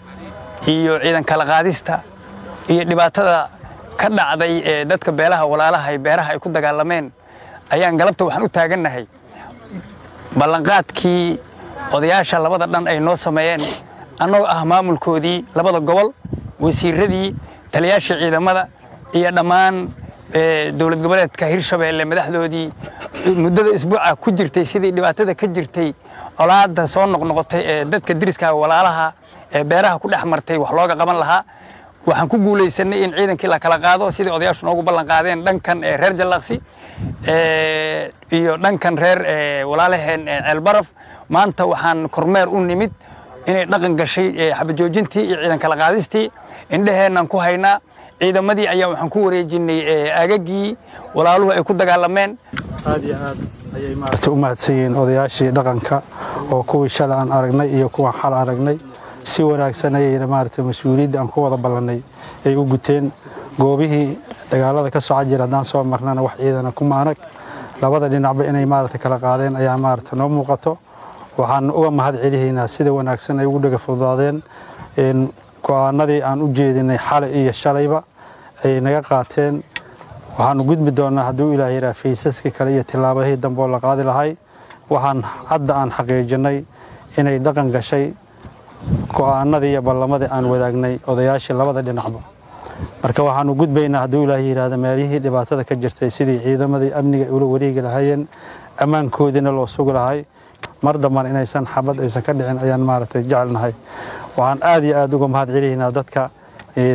iyo ciidan kala qaadista iyo dhibaatada ka dhacday ee dadka beelaha walaalaha ee beeraha ay ku dagaalameen ayaan galabta waxaan u taagannahay ballanqaadkii odayaasha labada dhan ay noo sameeyeen. Annagoo ah maamulkoodii labada gobol wasiiradii taliyaashii ciidamada iyo dhammaan dowlad goboleedka hirshabeelle madaxdoodii. Muddada isbuuca ku jirtay sidii dhibaatada ka jirtay colaadda soo noqnoqotay ee dadka deriska walaalaha ee beeraha ku dhex martay wax looga qaban lahaa waxaan ku guulaysanay in ciidankii la kala qaado sidii odayaashu noogu ballan qaadeen dhankan reer jallaqsi iyo dhankan reer walaalaheen ceelbaraf maanta waxaan kormeer u nimid inay dhaqan gashay xabajoojintii iyo ciidan kala qaadistii. Indhaheennan ku haynaa ciidamadii ayaa waxaan ku wareejinay aagagii walaaluhu ay ku dagaalameen. Aad iyo aad ayay u mahadsan yihiin odayaashii dhaqanka oo kuwii shalay aan aragnay iyo kuwan xal aragnay si wanaagsan ayayna maaragtay mas'uuliyadda aan ku wada ballannay ay u guteen. Goobihii dagaalada ka soco jira haddaan soo marnana wax ciidana kuma anag labada dhinacba inay maaragtay kala qaadeen ayaa maaragtay noo muuqato. Waxaan uga mahad celihaynaa sida wanaagsan ay ugu dhaga fududaadeen go'aanadii aan u jeedinay xalay iyo shalayba ayay naga qaateen. Waxaanu gudbi doonnaa hadduu ilaah yidhaha faysaskii kale iyo tillaabadihii dambe oo la qaadi lahay waxaan hadda aan xaqiijinay inay dhaqan gashay go'aanadii iyo ballamadii aan wadaagnay odayaashii labada dhinacba. Marka waxaanu gudbaynaa hadduu ilaah yidhaahda meelihii dhibaatada ka jirtay sidii ciidamadii amniga ula wareegi lahaayeen ammaankoodiina loo sugi lahay mar dambana inaysan xabad aysan ka dhicin ayaan maaragtay jecelnahay waxaan aad iyo aad uga mahad celihaynaa dadka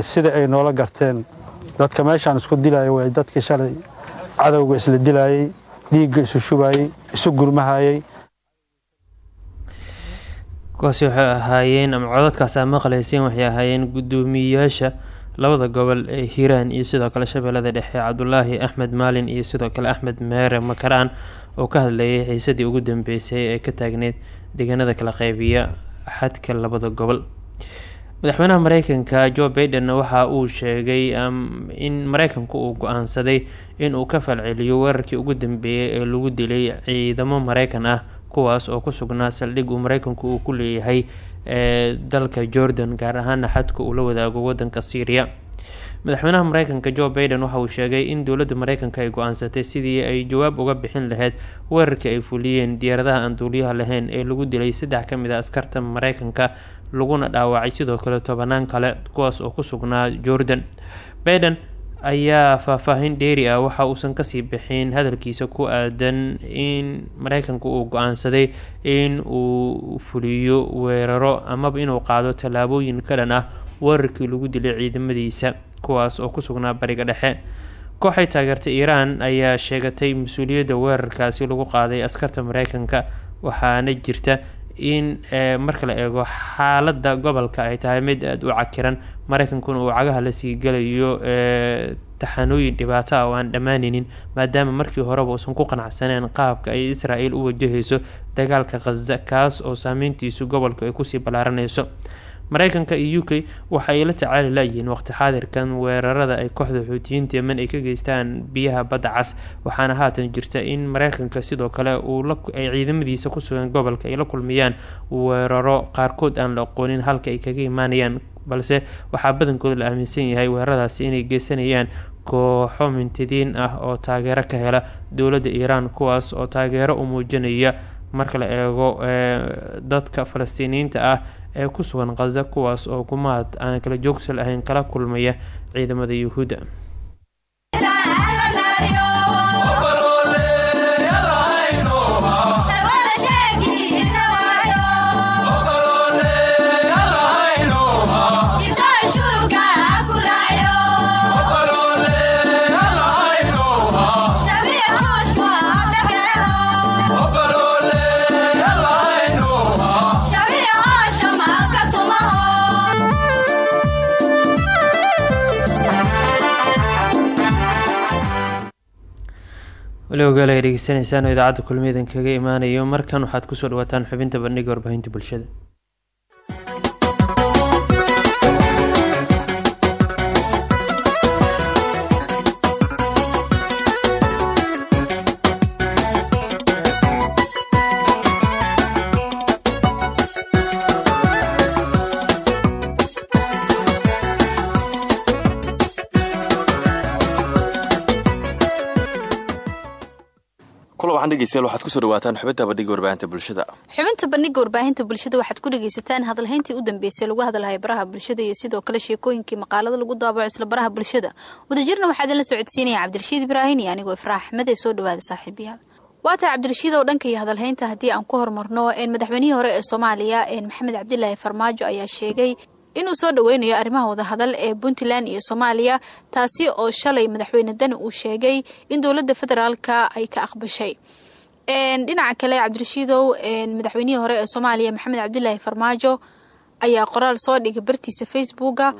sida ay noola garteen. Dadka meeshaan isku dilaya way dadkii shalay cadowga isla dilaayey dhiigga isu shubayey isu gurmahayey kuwaasi waxay ahaayeen ama codadkaas aa maqlayseen waxay ahaayeen guddoomiyeyaasha labada gobol ee hiiraan iyo sidoo kale shabeellada dhexe cabdulaahi axmed maalin iyo sidoo kale axmed meere makaraan oo ka hadlayay xiisadii ugu dambeysay ee ka taagneyd deegaanada kala qeybiya xadka labada gobol. Madaxweynaha mareykanka joe baiden waxa uu sheegay in mareykanku uu go'aansaday inuu ka falceliyo weerarkii ugu dambeeyay ee lagu dilay ciidamo mareykan ah kuwaas oo ku sugnaa saldhig uu mareykanku uu ku leeyahay ee dalka jordan gaar ahaana xadka uu la wadaago wadanka syriya madaxweynaha mareykanka joe baiden waxa uu sheegay in dowladda mareykanka ay go'aansatay sidii ay jawaab uga bixin lahayd weerarkii ay fuliyeen diyaaradaha aan duuliyaha lahayn ee lagu dilay saddex ka mid a askarta mareykanka laguna dhaawacay sidoo kale tobanaan kale kuwaas oo ku sugnaa jordan. Baiden ayaa faahfaahin dheeri ah. Waxa uusan ka sii bixin hadalkiisa ku aadan in mareykanku uu go'aansaday in uu fuliyo weeraro amaba inuu qaado tallaabooyin ka dhan ah weerarkii lagu dilay ciidamadiisa kuwaas oo ku sugnaa bariga dhexe. Kooxay taageertay iiraan ayaa sheegatay mas'uuliyadda weerarkaasi lagu qaaday askarta mareykanka waxaana jirta in marka la eego xaaladda gobolka ay tahay mid aada u cakiran. Mareykankuna uu cagaha la sii galayo taxanooyin dhibaato ah oo aan dhammaaneynin maadaama markii horeba uusan ku qanacsaneen qaabka ay israel u wajahayso dagaalka khaza kaas oo saameyntiisu gobolka ay ku sii ballaaranayso mareykanka iyo u k waxa ay la tacaali layihiin waqti xaadirkan weerarada ay kooxda xuutiyiinta yemen ay ka geystaan biyaha badda cas. Waxaana haatan jirta in mareykanka sidoo kale ay ciidamadiisa kusugan gobolka ay la kulmiyaan weeraro qaarkood aan la aqoonin halka ay kaga imaanayaan. Balse waxaa badankooda la aaminsan yahay weeraradaasi inay geysanayaan kooxo mintidiin ah oo taageero ka hela dowladda iiraan kuwaas oo taageero u muujinaya marka la eego dadka falastiiniyiinta ah ee ku sugan khaza kuwaas oo gumaad aan kala joogsi lahayn kala kulmaya ciidamada yuhuudda wali ogaal ay dhegeysanaysaan oo idaacadda kulmiyadan kaga imaanayo markan waxaad ku soo dhawaataan xubinta bandhiga warbaahinta bulshada dhegeystayaal waxaad ku soo dhawaataan xubinta bandhiga warbaahinta bulshada. Xubinta bandhiga warbaahinta bulshada waxaad ku dhegaysataan hadalhayntii u dambeysay lagu hadalhaya baraha bulshada iyo sidoo kale sheekooyinkii maqaalada lagu daabaco isla baraha bulshada. Wadajirna waxaa idinla socodsiinaya cabdirashiid ibraahin iyo anigoo ifraax axmed ee soo dhawaada saaxiibayaal waa tahay cabdirashiid oo dhanka iyo hadalhaynta haddii aan ku horumarno madaxweynihii hore ee soomaaliya maxamed cabdilaahi farmaajo ayaa sheegay inuu soo dhaweynayo arrimaha wadahadal ee puntland iyo soomaaliya taasi oo shalay madaxweyne dani uu sheegay in dowladda federaalka ay ka aqbashay dhinaca kale cabdirashiidow madaxweynihii hore ee soomaaliya maxamed cabdilaahi farmaajo ayaa qoraal soo dhigay bartiisa facebooka.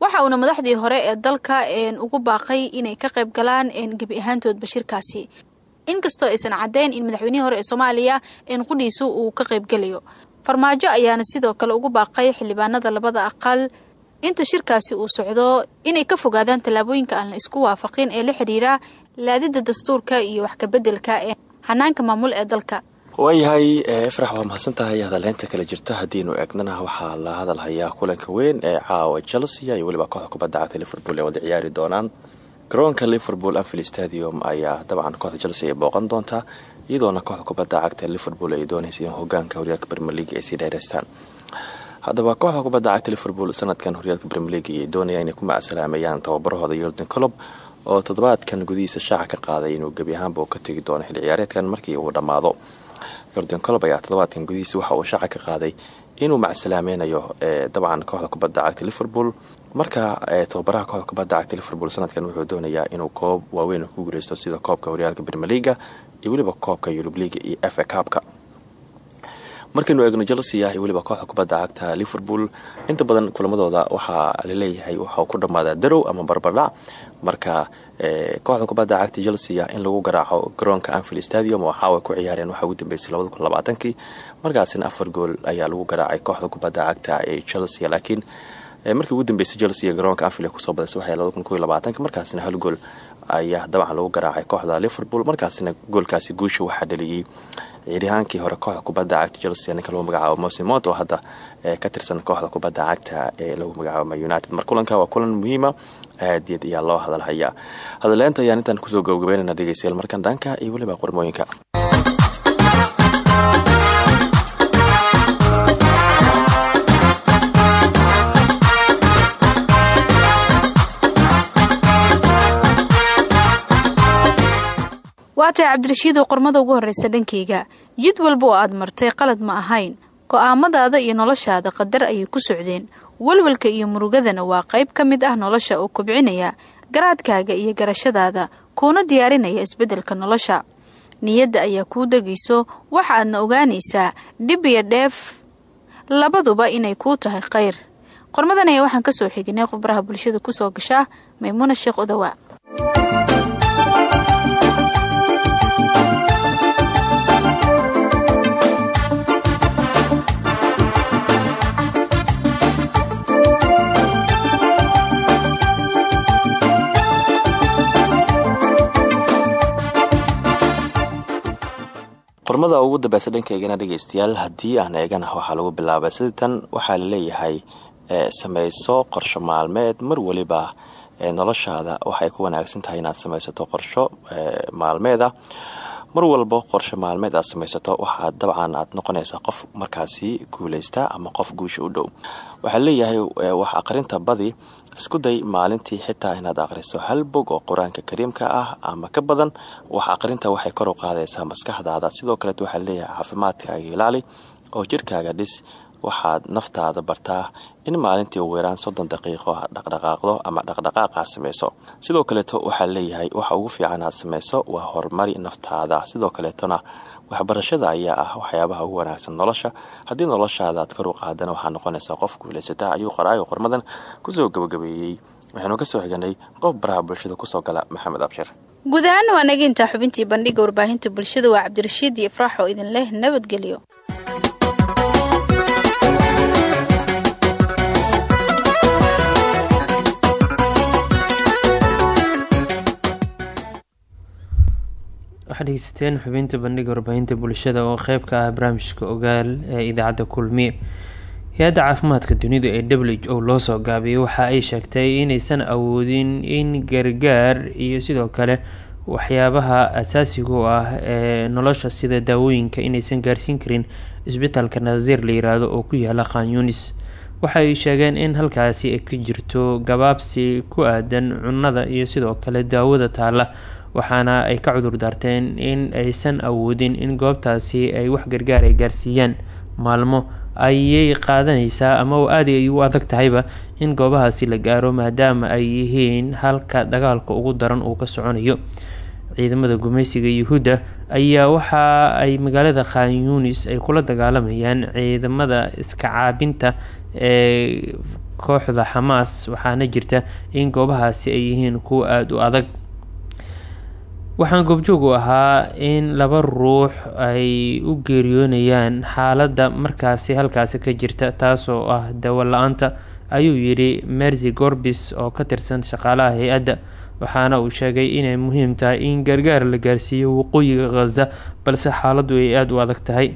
Waxa uuna madaxdii hore ee dalka ugu baaqay inay ka qayb galaan gebi ahaantoodba shirkaasi inkastoo aysan caddeyn in madaxweynihii hore ee soomaaliya qudhiisu uu ka qaybgelayo farmaajo ayaana sidoo kale ugu baaqay xildhibaanada labada aqal. Inta shirkaasi uu socdo inay ka fogaadaan tallaabooyinka aan la isku waafaqin ee la xidhiira laadida dastuurka iyo wax kabeddelka hanaanka maamul ee dalka. Waayahay efrax waa mahadsan tahay hadalhaynta kala jirta. Haddiinu eegnana waxaa la hadalhayaa kulanka weyn ee caawa chelsea iyo weliba kooxda kubadda cagta liverpool ee wada ciyaari doonaan. Garoonka liverpool anfield stadium ayaa dabcan kooxda chelsea ay booqan doontaa iyadoona kooxda kubadda cagta liverpool ay doonaysa in hogaanka horyaalka premier league ay sii dheereystaan haddaba kooxda kubadda cagta liverpool sanadkan horyaalka premier league ayay doonayaan inay ku macasalaameeyaan tababarahooda yordan colob oo toddobaadkan gudihiisa shaaca ka qaaday inuu gebi ahaanba uu ka tegi doono xilli ciyaareedkan markii uu dhammaado. Yordan colob ayaa toddobaadkan gudihiisa waxa uu shaaca ka qaaday inuu macsalaamaynayo dabcan kooxda kubadda cagta liverpool. Marka tababaraha kooxda kubadda cagta liverpool sanadkan wuxuu doonayaa inuu koob waaweyn ku guuleysto sida koobka horyaalka premier leaga iyo weliba koobka yurub leaga iyo f a kaabka markaynu eegno chelsea iyo weliba kooxda kubadda cagta liverpool inta badan kulamadooda waxaa la leeyahay waxau ku dhammaadaa darow ama barbardhac marka kooxda kubadda cagta chelsea in lagu garaaco garoonka anfield stadium oo caawa ku ciyaareen waxaa ugu dambeysay labadakunlabaatankii markaasina afar gool ayaa lagu garaacay kooxda kubadda cagta ee chelsea laakiin markii ugu dambeysay chelsea garoonka anfield ku soo badasay waxay markaasina hal gool ayaa dabcan lagu garaacay kooxda liverpool. Markaasina goolkaasi guusha waxaa dhaliyey ciirihaankii hore kooxda kubadda cagta chelsea ninka lagu magacaabo mosimont oo hadda ka tirsan kooxda kubadda cagta ee lagu magacaabo united. Mar kulanka waa kulan muhiima aadied ayaa loo hadalhayaa. Hadaleynta ayaan intaan ku soo gabagabeynana dhegeystayaal. Markan dhanka iyo weliba qormooyinka waa tahay cabdirashiidow qormada ugu horreysa dhankayga jid walba oo aad martay qalad ma ahayn. Go'aamadaada iyo noloshaada qadar ayay ku socdeen. Walwalka iyo murugadana waa qayb ka mid ah nolosha oo kobcinaya garaadkaaga iyo garashadaada kuuna diyaarinaya isbeddelka nolosha. Niyadda ayaa kuu degayso waxaadna ogaanaysaa dhib iyo dheef labaduba inay kuu tahay khayr. Qormadan ayaa waxaan ka soo xiginay qof baraha bulshada ku soo gashaa maymuuna sheekh odawa qormada ugu dambeysa dhankaygana dhegeystayaal haddii aan eegana waxaa lagu bilaabay sidatan waxaa la leeyahay sameyso qorsho maalmeed. Mar weliba noloshaada waxay ku wanaagsan tahay inaad sameysato qorsho maalmeeda mar walba qorsho maalmeed aad samaysato waxaad dabcan aad noqonaysaa qof markaasi guuleysta ama qof guusha u dhow. Waxaa leeyahay wax aqrinta badi isku day maalintii xitaa inaad aqriso hal bog oo qur'aanka kariimka ah ama ka badan. Wax aqrinta waxay kor u qaadaysaa maskaxdaada. Sidoo kaleet waxaa leeyahay caafimaadkaaga ilaali oo jirkaaga dhis. Waxaad naftaada bartaa in maalintii ugu yaraan soddon daqiiqo aad dhaqdhaqaaqdo ama dhaqdhaqaaqaa sameyso sidoo kaleeto waxaa leeyahay waxa ugu fiican aad sameyso waa horumari naftaada. Sidoo kaleetona waxbarashada ayaa ah waxyaabaha ugu wanaagsan nolosha. Haddii noloshaada aad kor u qaadana waxaa noqonaysaa qof guuleysata ayuu qoraaga qormadan ku soo gabagabeeyey. Waxaynu ka soo xiganay qof baraha bulshada ku soo gala maxamed abshir. Guud ahaana waa naga xubintii bandhiga warbaahinta bulshada. Waa cabdirashiid iyo ifraax oo idin leh nabadgelyo waxaad dhegeysateen xubinta bandhiga warbaahinta bulshada oo qeyb ka ah barnaamijka ogaal ee idaacadda kulmiye hay'adda caafimaadka dunida ee w h o loo soo gaabiyay waxa ay sheegtay inaysan awoodin in gargaar iyo sidoo kale waxyaabaha asaasiga u ah ee nolosha sida daawooyinka inaysan gaarsiin karin isbitaalka naasiir la yiraahdo oo ku yaalla khanyunis waxay sheegeen in halkaasi ay ka jirto gabaabsi ku aadan cunnada iyo sidoo kale daawada taalla waxaana ay ka cudur daarteen in aysan awoodin in goobtaasi ay wax gargaar ay gaarsiiyaan. Maalmo ayay qaadanaysaa ama aada ay u adag tahayba in goobahaasi la gaaro maadaama ay yihiin halka dagaalka ugu daran uu ka soconayo. Ciidamada gumaysiga yuhuudda ayaa waxa ay magaalada khan yunis ay kula dagaalamayaan ciidamada iska caabinta ee kooxda xamaas waxaana jirta in goobahaasi ay yihiin kuwa aada u adag waxaan goobjoog u ahaa in laba ruux ay u geeriyoonayaan xaaladda markaasi halkaasi ka jirta taasoo ah dawo la'aanta ayuu yidhi mercy gorbis oo ka tirsan shaqaalaha hay'adda. Waxaana uu sheegay inay muhiim tahay in gargaar la gaarsiiyo waqooyiga khaza balse xaaladdu ay aada u adag tahay.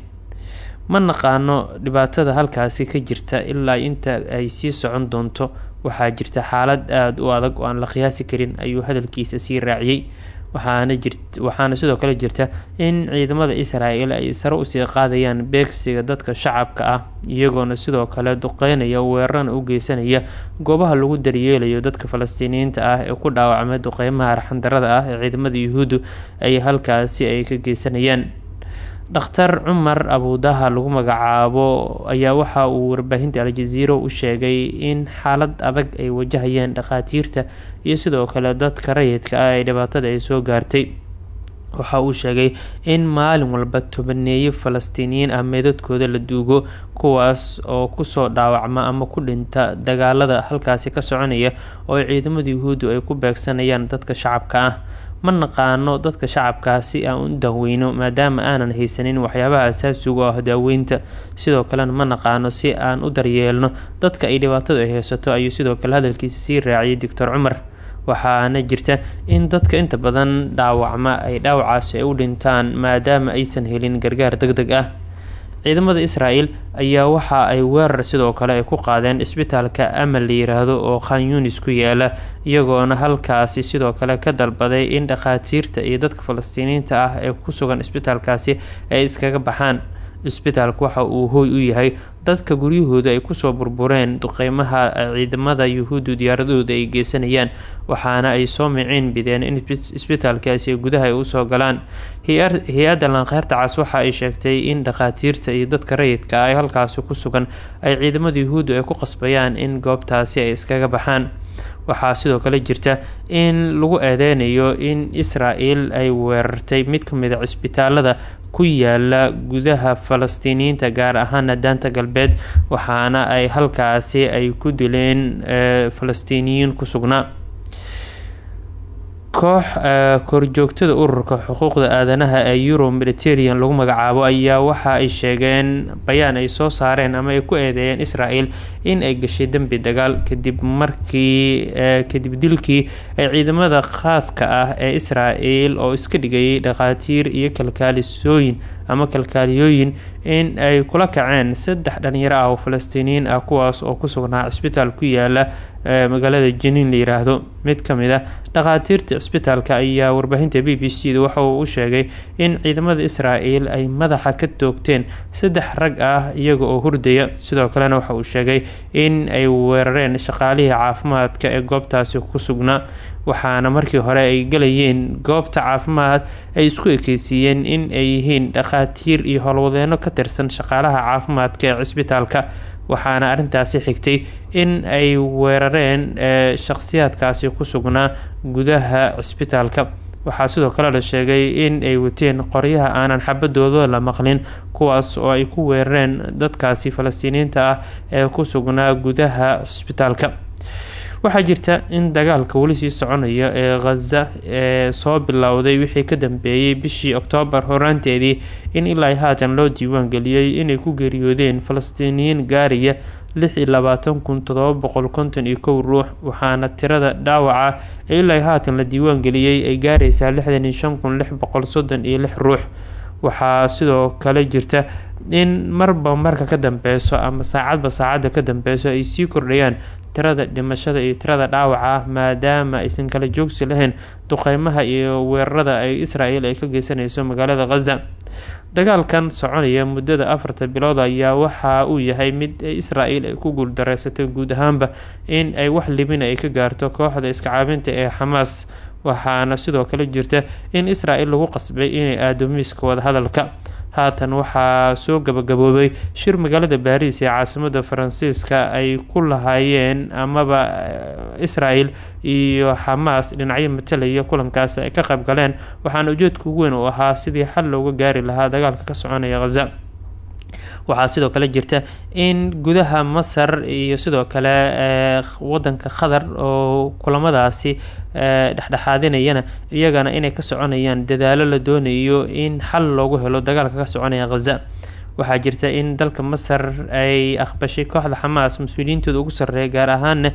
Ma naqaano dhibaatada halkaasi ka jirta ilaa inta ay sii socon doonto. Waxaa jirta xaalad aada u adag oo aan la qiyaasi karin ayuu hadalkiisa sii raaciyey waxaana sidoo kale jirta in ciidamada israel ay sare u sii qaadayaan beegsiga dadka shacabka ah iyagoona sidoo kale duqeynaya weerarana u geysanaya goobaha lagu daryeelayo dadka falastiiniyiinta ah ee ku dhaawacmay duqeymaha arxandarada ah ee ciidamada yuhuuddu ay halkaasi ay ka geysanayaan dhakhtar cumar abuudaha lagu magacaabo ayaa waxa uu warbaahinta aljaziiro u sheegay in xaalad adag ay wajahayaan dhakhaatiirta iyo sidoo kale dadka rayidka ah ee dhibaatada ay soo gaartay. Waxa uu sheegay in maalin walba tobaneeye falastiiniyiin ah meedadkooda la duugo kuwaas oo ku soo dhaawacma ama ku dhinta dagaalada halkaasi ka soconaya oo ciidamada yuhuuddu ay ku beegsanayaan dadka shacabka ah ma naqaano dadka shacabkaa si aan u daaweyno maadaama aanan haysanin waxyaabaha asaasigu ah daaweynta. Sidoo kalena ma naqaano si aan u daryeelno dadka ay dhibaatadu ay ayuu sidoo kale hadalkiisa sii raaciyay doctor cumar. Waxaana jirta in dadka inta badan dhaawacma ay dhaawacaasi ay u dhintaan maadaama aysan helin gargaar deg deg ah ciidamada israel ayaa waxa ay weerar sidoo kale ay ku qaadeen isbitaalka amal la yiraahdo oo khan yunis ku yaalla iyagoona halkaasi sidoo kale ka dalbaday in dhakhaatiirta iyo dadka falastiiniyiinta ah ee ku sugan isbitaalkaasi ay iskaga baxaan. Isbitaalku waxa uu hooy u yahay dadka guryahooda ay ku soo burbureen duqeymaha ciidamada yuhuuddu diyaaradahooda ay geysanayaan waxaana ay soo miciin bideen in isbitaalkaasi gudaha ay u soo galaan. Hay'adda lanqeyrta cas waxa ay sheegtay in dhakhaatiirta iyo dadka rayidka ah ee halkaasi ku sugan ay ciidamada yuhuuddu ay ku qasbayaan in goobtaasi ay iskaga baxaan. Waxaa sidoo kale jirta in lagu eedeynayo in isra-el ay weerartay mid ka mid a cisbitaalada ku yaalla gudaha falastiiniyiinta gaar ahaana daanta galbeed waxaana ay halkaasi ay ku dileen falastiiniyiin ku sugnaa koox korjoogtada ururka xuquuqda aadanaha ee euro mediterranean lagu magacaabo ayaa waxa ay sheegeen bayaan ay soo saareen ama ay ku eedeeyeen israel in ay gashay dembi dagaal kadib markii kadib dilkii ay ciidamada khaaska ah ee israel oo iska dhigayay dhakhaatiir iyo kalkaalisooyin ama kalkaaliyooyin in ay kula kaceen saddex dhalinyaro ah oo falastiiniyiin ah kuwaas oo ku sugnaa cisbitaal ku yaalla magaalada janiin la yiraahdo. Mid ka mid a dhakhaatiirta cisbitaalka ayaa warbaahinta b b c da waxa uu u sheegay in ciidamada israel ay madaxa ka toogteen saddex rag ah iyaga oo hurdaya. Sidoo kalena waxa uu sheegay in ay weerareen shaqaalihii caafimaadka ee goobtaasi ku sugnaa waxaana markii hore ay galayeen goobta caafimaad ay isku ekeysiiyeen in ay yihiin dhakhaatiir iyo howlwadeeno ka tirsan shaqaalaha caafimaadka ee cisbitaalka. Waxaana arrintaasi xigtay in ay weerareen shakhsiyaadkaasi ku sugnaa gudaha cisbitaalka. Waxaa sidoo kale la sheegay in ay wateen qoryaha aanan xabadooda la maqlin kuwaas oo ay ku weerareen dadkaasi falastiiniyiinta ah ee ku sugnaa gudaha cisbitaalka waxaa jirta in dagaalka weli sii soconaya ee khaza ee soo bilowday wixii ka dambeeyey bishii oktoobar horaanteedii in ilaa haatan loo diiwaan geliyey inay ku geeriyoodeen falastiiniyiin gaaraya lix iyo kun todoba konton iyo ruux waxaana tirada dhaawaca ee ilaa haatan la diiwaan geliyey ay gaaraysaa lixdan kun lix boqol soddon iyo lix ruux. Waxaa sidoo kale jirta in marba marka ka dambeyso ama saacadba saacadda ka dambeyso ay sii kordhayaan tirada dhimashada iyo tirada dhaawaca ah maadaama aysan kala joogsi lahayn duqeymaha iyo weerarada ay israel ay ka geysanayso magaalada khaza dagaalkan soconaya muddada afarta bilood ayaa waxa uu yahay mid israel ay ku guuldareysatay guud ahaanba in ay wax libina ay ka gaarto kooxda iska caabinta ee xamaas waxaana sidoo kale jirta in israel lagu qasbay inay aado miiska wadahadalka haatan waxaa soo gabagaboobay shir magaalada baariis ee caasimada faransiiska ay ku lahaayeen amaba israel iyo xamaas dhinacyo matalaya kulankaas ay ka qayb galeen. Waxaana ujeedka ugu weyn uu ahaa sidii xal looga gaari lahaa dagaalka ka soconaya khaza waxaa sidoo kale jirta in gudaha masar iyo sidoo kale wadanka qatar oo kulamadaasi dhexdhexaadinayana iyagana inay ka soconayaan dadaalo la doonayo in xal loogu helo dagaalka ka soconaya khaza waxaa jirta in dalka masar ay aqbashay kooxda xamaas mas'uuliyiintooda ugu sarreeya gaar ahaana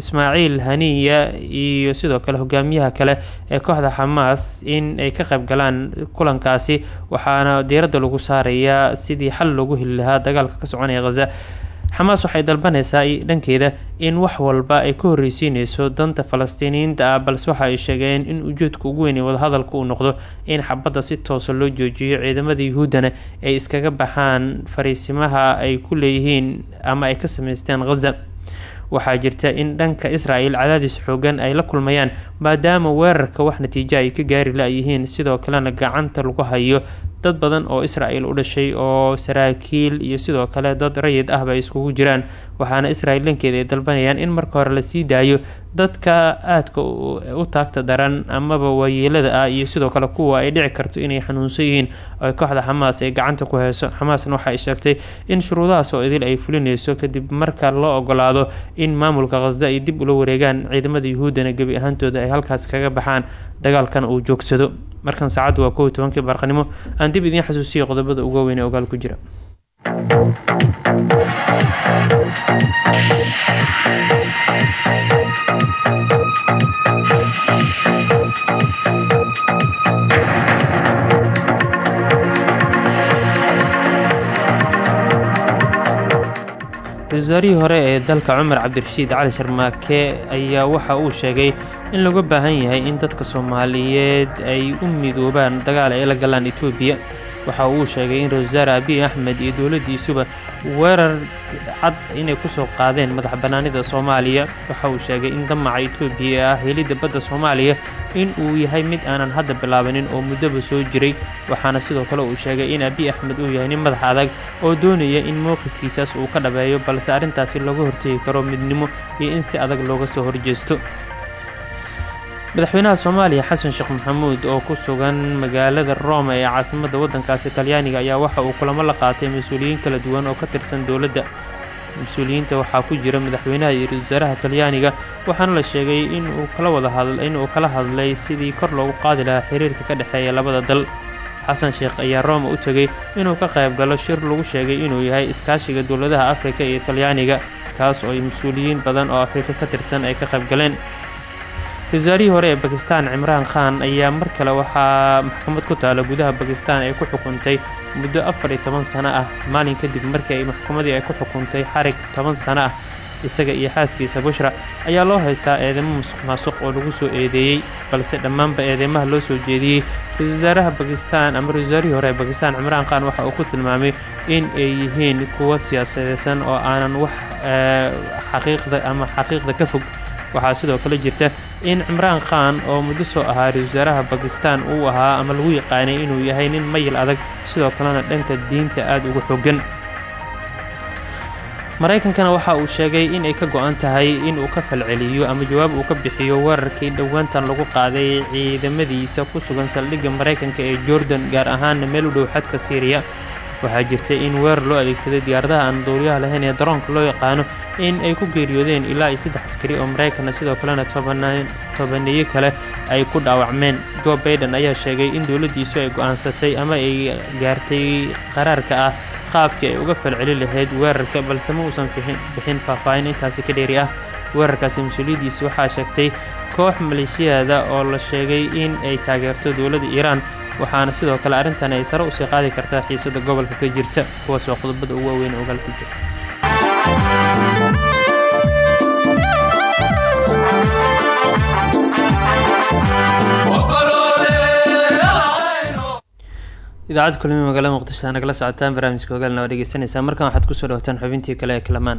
ismaaciil haniya iyo sidoo kale hogaamiyaha kale ee kooxda xamaas in ay ka qayb galaan kulankaasi. Waxaana diiradda lagu saarayaa sidii xal loogu heli lahaa dagaalka ka soconaya khaza xamaas waxay dalbanaysaa dhankeeda in wax walba ay ka horreysiineyso danta falastiiniyiinta ah balse waxa ay sheegeen in ujeedka ugu weyn ee wadahadalka uu noqdo in xabadda si toosa loo joojiyo ciidamada yuhuuddana ay iskaga baxaan fariisimaha ay ku leeyihiin ama ay ka sameysteen khaza waxaa jirta in dhanka israel cadaadis xoogan ay la kulmayaan maadaama weerarka wax natiijo ay ka gaari la-yihiin sidoo kalena gacanta lagu hayo dad badan oo israel u dhashay oo saraakiil iyo sidoo kale dad rayid ahba iskugu jiraan. Waxaana israel dhankeeda ay dalbanayaan in marka hore la sii daayo dadka aadka u taagta daran amaba waayeelada ah iyo sidoo kale kuwa ay dhici karto inay xanuunsan yihiin oo kooxda xamaas ay gacanta ku heyso waxa ay sheegtay in shuruudahaas oo idil ay fulineyso kadib marka loo ogolaado in maamulka khaza ay dib ula wareegaan ciidamada yuhuuddana gebi ahaantooda ay halkaas kaga baxaan dagaalkan uu joogsado. Markan saacaddu waa kow iyo tobankii barqanimo. Aan dib idiin xasuusiya qodobada uga ee ogaal ku jira wasaarihii hore ee dalka cumar cabdirashiid cali sharmaake ayaa waxa uu sheegay in laga baahan yahay in dadka soomaaliyeed ay u midoobaan dagaal ay la galaan etoobiya waxa uu sheegay in ra'isul wasaare abiy axmed iyo dowladdiisuba weerar cad inay ku soo qaadeen madax bannaanida soomaaliya. Waxa uu sheegay in damaca etoobiya ah helidda badda soomaaliya in uu yahay mid aanan hadda bilaabanin oo muddoba soo jiray. Waxaana sidoo kale uu sheegay in abiy axmed uu yahay nin madax adag oo doonaya in mowqifkiisaas uu ka dhabeeyo balse arrintaasi looga hortegi karo midnimo iyo in si adag looga soo horjeesto madaxweynaha soomaaliya xasan sheekh maxamuud oo ku sugan magaalada roma ee caasimadda waddankaasi talyaaniga ayaa waxa uu kulamo la qaatay mas'uuliyiin kala duwan oo ka tirsan dowladda. Mas'uuliyiinta waxaa ku jira madaxweynaha iyo ra'isul wasaaraha talyaaniga waxaana la sheegay inuu kala wada inuu kala hadlay sidii kor loogu qaadi lahaa xiriirka ka dhexeeya labada dal. Xasan sheekh ayaa roma u tegey inuu ka qayb galo shir lagu sheegay inuu yahay iskaashiga dowladaha afrika iyo talyaaniga kaas oo ay mas'uuliyiin badan oo afrika ka tirsan ay ka qayb galeen ra'iisaarihii hore ee bakistan cimraan khan ayaa mar kale waxaa maxkamad ku taala gudaha bakistan ay ku xukuntay muddo afar iyo toban sano ah. Maalin kadib markii ay maxkamadii ay ku xukuntay xarig toban sano ah isaga iyo xaaskiisa bushra ayaa loo haystaa eedeymo musuq oo lagu soo eedeeyey balse dhammaanba eedeymaha loo soo jeediyey ra'isul wasaaraha bakistan ama ra'isul wasaarihii hore ee bakistan cimraan khan waxa uu ku tilmaamay in ay yihiin kuwa siyaasadeysan oo aanan wax xaqiiqda ama xaqiiqda ka fog waxaa sidoo kale jirta in cimraan khan oo muddo soo ahaa ra'isul wasaaraha bakistan uu ahaa ama lagu yaqaanay inuu yahay nin mayil adag sidoo kalena dhanka diinta aada uga xogan maraykankana waxa uu sheegay inay ka go-an tahay inuu ka falceliyo ama jawaab uu ka bixiyo weerarkii dhowaantan lagu qaaday ciidamadiisa ku sugan saldhigga maraykanka ee jordan gaar ahaana meel u dhow xadka siiriya waxaa jirta in weerar loo adeegsaday diyaaradaha aan duuriyaha lahayn ee daroonka loo yaqaano in ay ku geeriyoodeen ilaa iyo saddex askari oo maraykana sidoo kalena tobaneeyo kale ay ku dhaawacmeen. Jo baiden ayaa sheegay in dowladdiisu ay go'aansatay ama ay gaartay qaraarka ah qaabkii ay uga falceli lahayd weerarka balse ma uusan bixin faahfaahin. Intaasi ka dheeri ah weerarkaasi mas'uuliyaddiisa waxaa sheegtay koox maleeshiyaada oo la sheegay in ay taageerto dowladda iiraan waxaana sidoo kale arrintan ay sare u sii qaadi kartaa xiisada gobolka ka jirta kuwaas oo qodobada ugu waaweyn ogaal ku jira. Idaacadda kulmiye magaalada muqdisho aa nagala socotaan barnaamijka ogaal na waa markan waxaad ku soo dhawataan xubintii kale ee kalamaan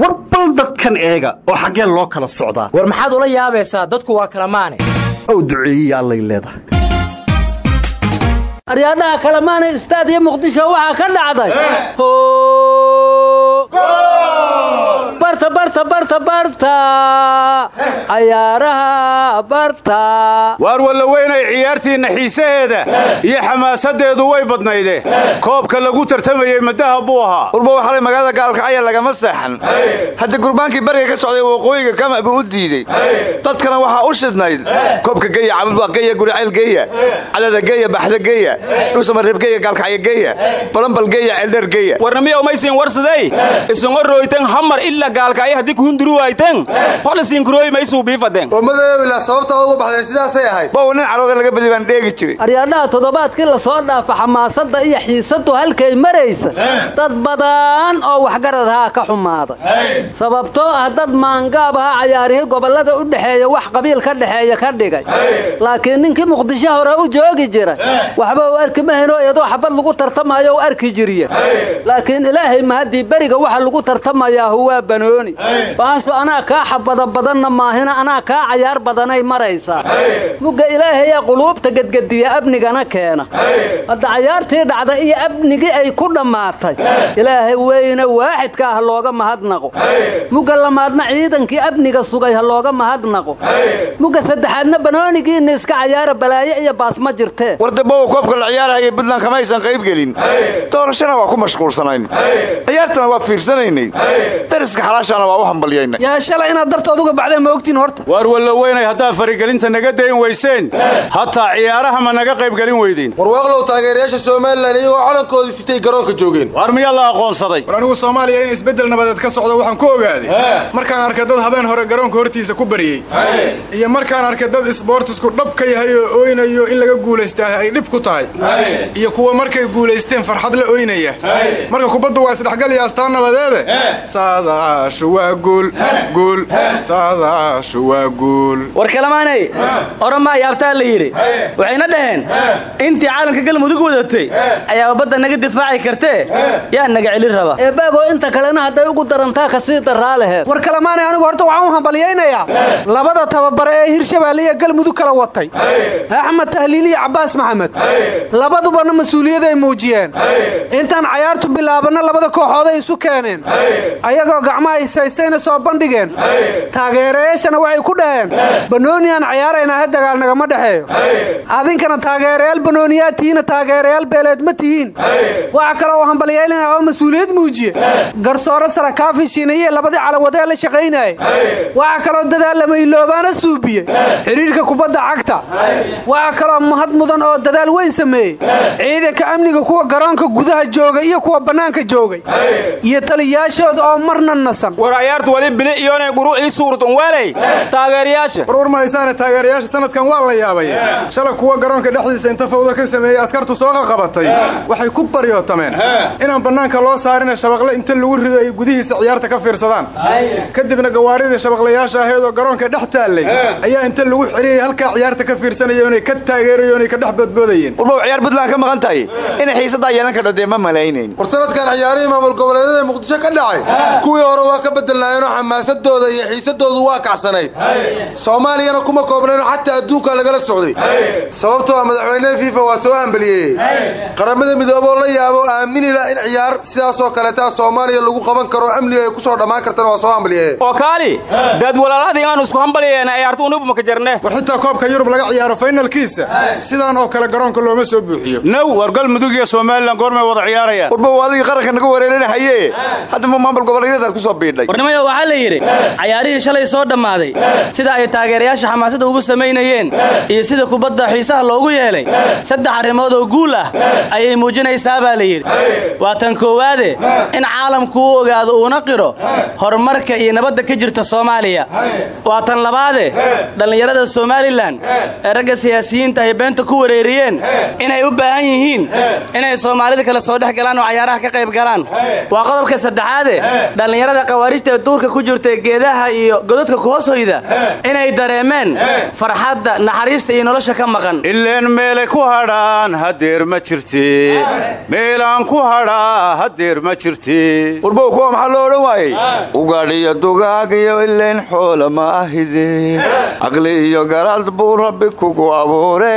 war bal dadkan eega oo xaggeen loo kala socdaa. War maxaad ula yaabaysaa? Dadku waa kala maane. Ow duceeyiya allay leedahay aryaadhaha kalamaana istaadiyo muqdisho waxaa ka dhacday barta barta barta. Cayaaraha barta. Waar walla weynay ciyaartiinna xiisaheeda iyo xamaasaddeedu way badnayde. Koobka lagu tartamayey madaha buu ahaa. Urbow xalay magaalada gaalkacya lagama seexan hadda gurbaankii bariga ka socday waqooyiga kama buu u diidey dadkana waxaa u shidnayd. Koobka geya cabudbaa geya guricayl geya cadada geya baxda geya dhuusamareeb geya gaalkacya geya balambal geya eldheer geya warnamiya umaysiin warsadey isungo royten hamar ila gaalkacya haddii kuhunduru waayten holisiin kurooyi maysuu biifadeen warmadoobilaa sababtaad ugu baxdeen sidaasay ahayd bow nin carooda laga badi baan dheegi jiray. Aryaadhaha toddobaadkii la soo dhaafa xamaasadda iyo xiisaddu halkay maraysa dad badan oo waxgarad haa ka xumaaday. Sababtoo ah dad maangaab ahaa cayaarihii gobollada u dhexeeya wax qabiil ka dhexeeya ka dhigay. Laakiin ninkii muqdisho hore u joogi jiray waxba u arki mahayno iyadoo xabad lagu tartamayo u arki jiriye laakiin ilaahay mahaddii beriga waxa lagu tartamayaahu waa banooni baashu anaa kaa xabada badanna maahina anaa kaa cayaar badanay maraysaa mugga ilaahayaa quluubta gedgediya amnigana keena. Hadda cayaartii dhacda iyo amnigii ay ku dhammaatay ilaahay weyne waaxidka ah looga mahadnaqo mugga lamaadna ciidankii amniga sugay ha looga mahadnaqo mugga saddexaadna banoonigiinna iska cayaara balaayo iyo baas ma jirtee wardabow koobka la ciyaarahayay buntland kamaysan qayb gelin. Doorashana waa ku mashquulsanayn. Ciyaartana waa fiirsanaynay. Dariska xalaashana waa u hambalyaynay yaa shalay inaad dartood uga baxdeen ma ogtiin horta? Waar walla weynay haddaad farigelinta naga dayn weyseen? Hataa ciyaaraha ma naga qaybgelin weydeen warwaaqlow taageerayaasha somalilan iyagoo calankoodii sitay garoonka joogeen. Waar miyaa la aqoonsaday? War anigu soomaaliya in isbeddel nabadeed ka socdo waxaan ku ogaaday. Markaan arkay dad habeen hore garoonka hortiisa ku baryey iyo markaan arkay dad isboortisku dhab ka yahay oo ooynayo in laga guulaystaa ay dhib ku tahay. Iyo kuwa markay guulaysteen farxad la ooynaya marka kubaddu waa isdhexgal iyo astaan nabadeede saadaashu waa guul guul saadaashu waa guul. War kalamaanay? Oramaa yaabtaa la yidhi? Waxayna dhaheen intii caalamka galmudug wadatay ayaa badda naga difaaci kartee? Yaa naga celin raba. Eebaago inta kalena hadday ugu darantaa ka sii daraa laheed war kalamaanay anigu horta waxaan u hambalyaynayaa. Labada tababare ee hirshabeelle iyo galmudug kala watay. Axmed tahliil iyo cabbaas maxamed. Labadubana mas'uuliyaday muujiyeen. Intaan cayaartu bilaabanna labada kooxooday isu keeneen. Ayagoo gacmaha isaystayna soo bandhigeen. Taageerayaashana waxay ku dhaheen banooniyaan cayaaraynaa he dagaal nagama dhexeeyo. Adinkana taageerayaal banooniyaad tihiina taageerayaal beeleed ma tihiin. Waxa kale oo hambalyeelinaya oo mas'uuliyad muujiye garsoore sara kaafishiinaye labadii calawadee la shaqaynaaye waxa kaloo dadaal lama iloobaana suubiye xidhiirka kubadda cagta. Waxa kaloo mahad mudan oo dadaal weyn sameeyey. Ciidanka amniga kuwa garoonka gudaha jooga iyo kuwa bannaanka joogay. Iyo taliyaashooda oo marna nasan war cayaartu wali bili iyoonay guruucii suurtun weelay taageerayaasha war war mahaysaane taageerayaasha sanadkan waa la yaabay. Shalay kuwa garoonka dhexdiisa inta fawda ka sameeyey askartu soo qaqabatay waxay ku baryootameen. Inaan bannaanka loo saarina shabaqle inta lagu rido ay gudihiisa ciyaarta ka fiirsadaan. Kadibna gawaaridii shabaqlayaasha ahayd oo garoonka dhex taallay ayaa inta lagu xiriyey halkaa ciyaarta ka fiirsanaya inay ka taageerayo inay ka dhex boodboodayeen ciyaar buntland ka maqan tahay. Inay xiisaddaa yeelan kadho dee ma malaynayn war sanadkan ciyaarihii maamul goboleedyada ee muqdisho ka dhacay kuwii hore waa ka bedelnaayeenoo xamaasadooda iyo xiisadoodu waa kacsanayd. Soomaaliyana kuma koobnaynoo xataa adduunka lagala socday. Sababtoo ah madaxweynaha fifa waa soo hambaliyeeyey qaramada midooboo la yaabo aaminila in ciyaar sidaasoo kaleetaa soomaaliya lagu qaban karo amniga ay ku soo dhammaan kartana waa soo hambaliyeeyey oo kaali dad walaalahadii aanu isku hambalyeena ciyaartu unubu maka jarne. War xitaa koobka yurub laga ciyaaro faynalkiisa sidaan oo kale garoonka looma soo buuxiyo. Naw war galmudug iyo somalilan goormay wada ciyaarayaan. Urbow adigii qaranka naga wareerinahaye hadda ma maamul goboleedyadaad ku soo biidhay warnimayo waxaa la yidhi cayaarihii shalay soo dhammaaday. Sida ay taageerayaasha xamaasada ugu samaynayeen iyo sida kubadda xiisaha loogu yeelay. Saddex arrimood oo guul ah ayay muujinaysaa baa la yidhi. Waa tan koowaade in caalamku u ogaado uuna qiro horumarka iyo nabadda ka jirta soomaaliya. Waa tan labaade dhallinyarada somalilan ee ragga siyaasiyiinta ay beenta ku wareeriyeen inay u baahan yihiin inay soomaalida kale soo dhex galaan oo cayaaraha ka qayb galaan. Waa qodobka saddexaade dhallinyarada khawaarijta ee duurka ku jirta ee geedaha iyo godadka ku hoos hoyda inay dareemeen farxadda naxariista iyo nolosha ka maqan. Ileen meelay ku hadhaan hadeer ma jirti. Meelaan ku hadhaa hadeer ma jirti. Warbow kuwa maxaa loo odhan waayey? Ugaadhiyo dugaag iyo ileen xoola ma ahide. Caqli iyo garaad buu rabbi kugu abuure.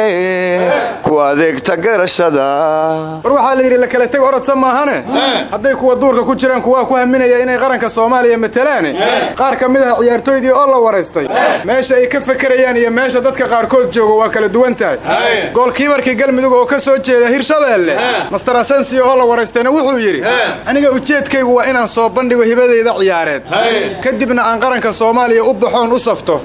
Ku adeegta garashada. War waxaa la yidhi la kala teg orodsa maahane? Hadday kuwa duurka ku jiraan kuwaa ku haminaya inay qaranka soomaaliya matalaane qaar ka mid ah ciyaartooydii oo la waraystay. Meesha ay ka fekerayaan iyo meesha dadka qaarkood jooga waa kala duwan tahay. Goolkiibarkii galmudug oo ka soo jeeda hirshabeelle master asensi oo la waraystayna wuxuu yidhi aniga ujeedkaygu waa inaan soo bandhigo hibadayda ciyaareed. Kadibna aan qaranka soomaaliya u baxoon u safto.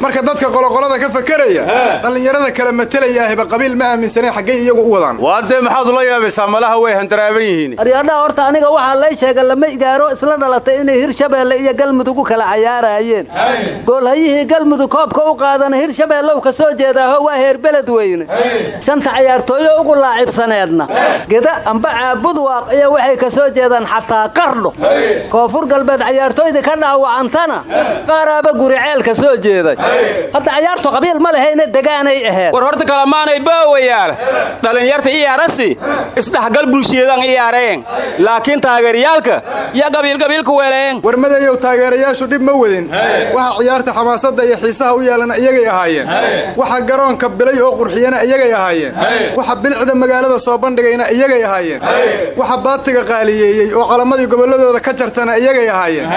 Marka dadka qoloqolada ka fekeraya dhallinyarada kala matelaya ahiba qabiil ma aaminsaneen xaggay iyagu u wadaan. Waardee maxaad ula yaabaysaa? Malaha way handaraaban yihiin. Aryadhaha horta aniga waxaa lay sheega lama igaaro isla dhalatay inay hirshabeelle iyo galmudug u kala cayaarayeen goolhayihii galmudug koobka u qaadana hirshabeellow ka soo jeedaaho waa heer beled weyne shanta cayaartooyo ugu laacibsaneedna. Geda amba caabud waaqiyo waxay ka soo jeedaan xataa qardho koonfur galbeed cayaartooydii ka dhaawacantana qaaraaba guri ceel ka soo jeeday. Hadda cayaartu qabiil ma lehayna degaanay aheed. War horta kalamaanay baawayaal dhallinyarta iyaarasi isdhexgal bulshiyadan iyaareen laakiin taageerayaalka ya gabiilgabiilka weeleen warmadayow taageerayaashu dhib ma wadin waxa ciyaarta xamaasadda iyo xiisaha u yeelana iyagay ahaayeen. Waxa garoonka bilay oo qurxiyana iyagay ahaayeen. Waxa bilicda magaalada soo bandhigayna iyagay ahaayeen. Waxa baatiga qaaliyeeyey oo calamadii gobolladooda ka jartana iyagay ahaayeen.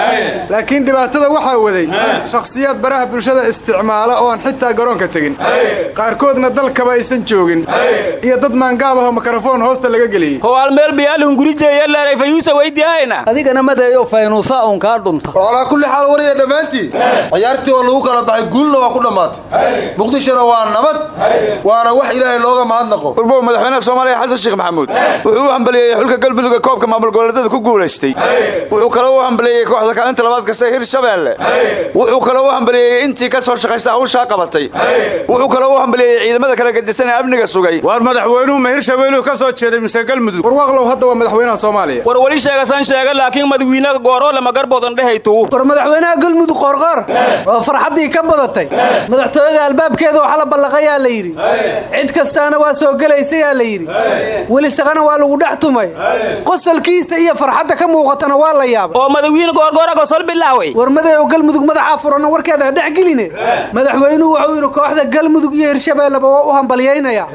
Laakiin dhibaatada waxaa waday shakhsiyaad baraha bulshada isticmaala oo aan xitaa garoonka tegin. Qaarkoodna dalkaba aysan joogin. Iyo dad maangaabahoo mikrofoon hoosta laga geliyey. Howaal meel biyaalihun gurijeeyaleeray fayuusa weydiihayna adigana madeeyo faynuusa uun kaa dhunta. Calaa kulli xaal wariya dhammaantii. Ciyaartii oo lagu kala baxay guulna waa ku dhammaatay. Muqdishona waa nabad waana wax ilaahay looga mahadnaqo warbow madaxweynaha soomaaliya xasan sheekh maxamuud wuxuu u hambaliyeeyey xulka galmudug ee koobka maamul goboleedyada ku guulaystay. Wuxuu kaloo u hambaliyeeyey kooxda kaalinta labaad kasta ee hirshabeelle wuxuu kaloo u hambaliyeeyey intii ka soo shaqaysta hawshaa qabatay. Wuxuu kaloo u hambaliyeeyey ciidamada kala gedisan ee amniga sugay. Waar madaxweynuhu ma hirshabeelluhu ka soo jeeday mise galmudug. Warwaaqlow hadda waa madaxweynaha soomaaliya. War weli sheegasan sheega laakiin madawiinaha gooroo lama garboodan dhehaytuu war madaxweynaha galmudug qoorqoor. Oo farxaddii ka badatay. Madaxtooyada albaabkeeda waxa la ballaqayaa la yidhi. Cid kastaana waa soo gelaysayaa la yidhi. Weli saqana waa lagu dhex tumay. Qosolkiisa iyo farxadda ka muuqatana waa la yaabay. Oo madawiine goorgoora gosol bilaaway. War madeeyo galmudug madaxaa furana warkeeda dhex geline. Madaxweynuhu wuxuu yidhi kooxda galmudug iyo hirshabeelleba waa u hambalyaynaya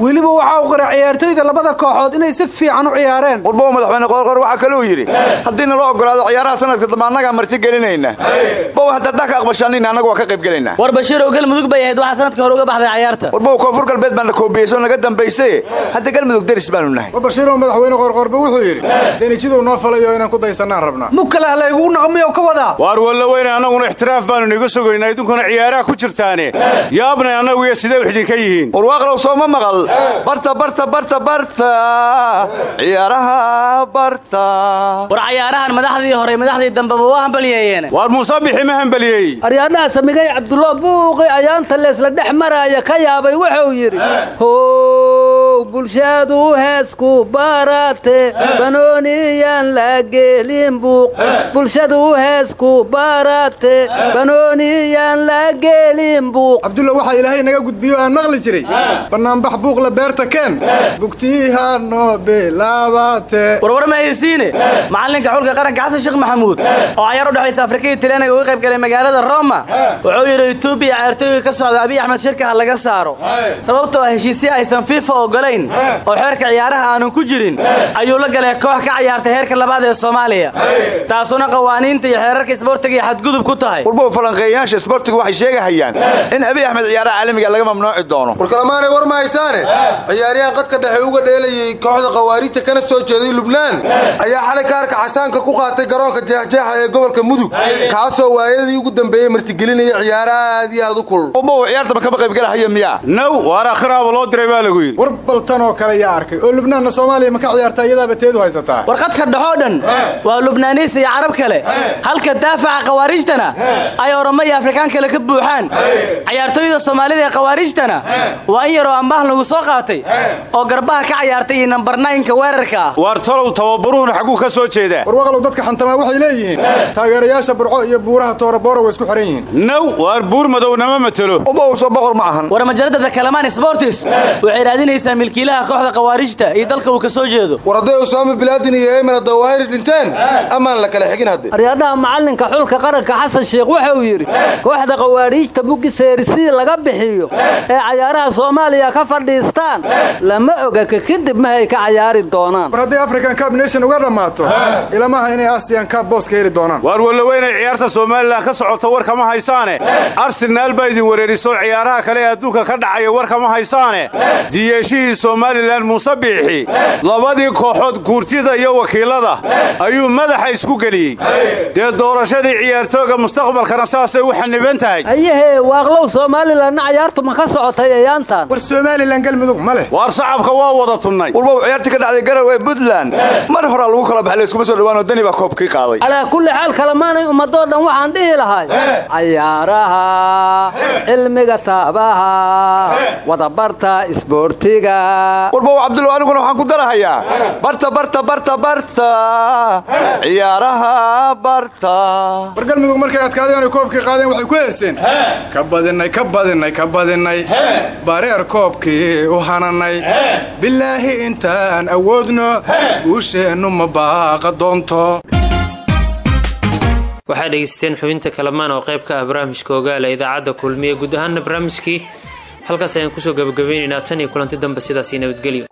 weliba waxa uu qiray ciyaartooyda labada kooxood inay si fiican u ciyaareen. Warbow madaxweyne qoorqoor waxaa kaluu yidhi haddii nala ogolaado ciyaaraha sanadka dambe annagaa marti gelinayna. Bow haddaad ka aqbashaanina annagu waa ka qayb gelaynaa war bashiirow galmudug bay ahayd waxaa sanadka hore uga baxday cayaarta. Warbow koonfur galbeed baana koobiyeyso naga dambayse hadda galmudug deris baanu nahay. War bashiirow madaxweyne qoorqoorba wuxuu yidhi denijiduu noo falayo inaan ku daysannaan rabnaa. Mugkale ha laygugu naqmiyo ka wadaa? Waar walla weyne annaguna ixtiraaf baanu niga sugaynaa idinkuna ciyaaraha ku jirtaane. Yaabnay annagu iyo sidee wixdinka yihiin? Warwaaqlow sooma maqal. barta barta barta barta. Ciyaaraha barta. War cayaarahan madaxdii hore madaxdii dambeba waa hambalyeeyeen? Waar muuse bixi ma hambaliyeey aryaadhaha samigay cabdullah buuqi ayaanta leesla dhex maraaya ka yaabay wuxuu yidhi how bulshadu heesku barate banooniyaan la buuq. Bulshadu heesku barate banooniyaan la buuq. Cabdulla waxaa ilaahay naga gudbiyo aan maqli jiray. Bannaanbax buuqla beerta keen. Bugtiiha noo bilaabate warwar ma haysiine? Macallinka xulka qaranka xasan sheekh maxamuud oo cayaar u dhexaysa afrika iyo talyaaniga uga qayb galay magaalada roma. Wuxuu yidhi etoobiya cayaartooyga ka socda abiy axmed shirka ha laga saaro. Sababtoo ah heshiisya aysan fifa ogoleen ogolayn oo xeerka ciyaaraha aanan ku jirin ayuu la galay koox ka ciyaartay heerka labaad ee soomaaliya. Taasuna qawaaniinta iyo xeerarka isboortiga iyo xadgudub ku tahay. Warbow falanqeeyayaasha isboortigu waxay sheegahayaan in abiy axmed ciyaaraha caalamiga laga mamnuuci doono. Warkalamaanay war ma haysaane ciyaaryahan qadka dhexe uga dheelayay kooxda khawaariijta kana soo jeeday lubnaan ayaa xalay kaarka xasaanka ku qaatay garoonka jeexjeexa ee gobolka mudug. Kaasoo waayadii ugu dambeeyey martigelinaya ciyaara aad iyo aad u warbow ciyaartaba kama qaybgalahaya miyaa? Naw waar akhiraaba loo diray baa lagu yidhi. War baltan oo kale yaa arkay. Oo lubnaanna soomaaliya ma ka ciyaartaa iyadaaba teedu haysataa? Warqadka dhexoo dhan waa lubnaaniis iyo carab kale. Halka daafaca khawaariijtana ay oramo iyo afrikaan kale ka buuxaan. Ciyaartooyda soomaalida ee khawaariijtana waa in yaroo ambaah lagu soo qaatay oo garbaha ka ciyaartay iyo nambar naynka weerarka. Ah waar talow tababaruhuna xagguu ka soo jeedaa. Warwaqalow dadka xantamaa waxay leeyihiin taageerayaasha burco iyo buuraha toorobooro way isku xihan yihiin. Naw waar buur madow nama matelo soo boqor ma ahan. War majalada kalamaan sportis waxay raadinaysaa milkiilaha kooxda khawaariijta iyo dalka uu ka soo jeedo. War hadday usaama bilaadin iyo eyman dawaahiri dhinteen amaan la kala xigin hadde aryaadhaha macallinka xulka qaranka xasan sheekh wuxuu yidhi kooxda khawaariijta bugiseerisii laga bixiyo ee cayaaraha soomaaliya ka fadhiistaan lama oga ka kadib mahay ka cayaari doonaan. War hadday african cab nation uga dhammaato ilamaha inay asiyan cab boos ka heli doonaan. Waar wallaweynay ciyaarta somalilan ka socoto war kama haysaane. Arsenaal baa idin wereeriso ciyaaraha kale ee adduunka ka dhacaya war kama haysaane. Jiyeeshihii somalilan muuse biixi labadii kooxood guurtida iyo wakiilada ayuu madaxa isku geliyey. Dee doorashadii ciyaartooga mustaqbalkana saasay u xaniban tahay? Ayahee waaqlow somalilanna cayaartu ma ka socotay eeyaantan. War somalilan galmudug ma leh. Waar waa wada tunnay. Warbow ciyaartii ka dhacday garow ee puntland mar horaa lagu kala baxlay iskuma soo dhawaanoo dani baa koobkii qaaday calaa kulli xaal kalemaanay ummadoo dhan waxaan dhihi lahay. Cayaaraha cilmiga taabaha wadabarta isboortiga. Warbow cabdulla aniguna waxaan ku darahayaa. Barta barta barta barta. Ciyaaraha barta. War galmudug markay adkaadeen koobkii qaadeen waxay ku heeseen ka badinay ka badinay ka badinay. Bareer koobkii u hananay. Bilaahi intaan awoodno. Guusheennu ma baaqa doonto waxaad dhegeysateen xubinta kalamaan oo qayb ka ah barnaamijka ogaala idaacadda kulmiye. Guud ahaanna barnaamijkii halkaas ayaan ku soo gabagabeynaynaa tan iyo kulanti dambe sidaasii nabadgelyo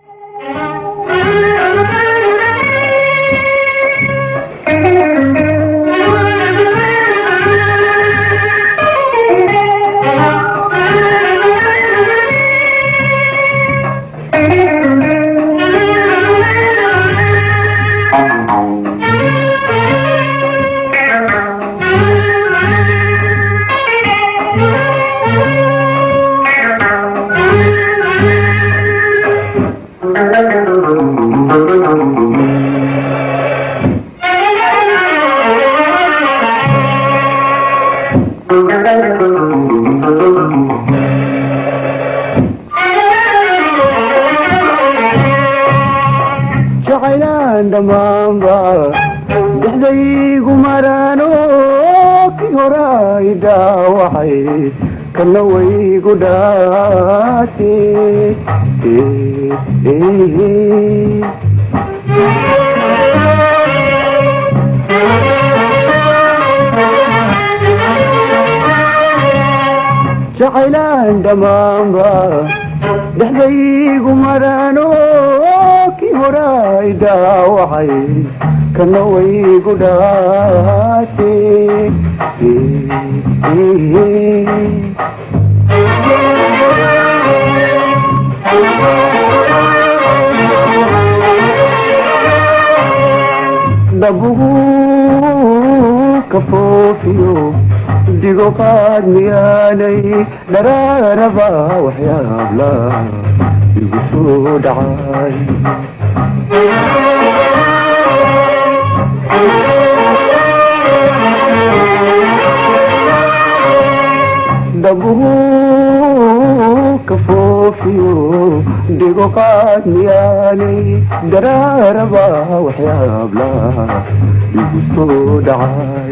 waxyaabla igu soo dhacay dhabugu ka foofiyo digo qaad miyaanay dharaaraba waxyaabla igu soo dhacay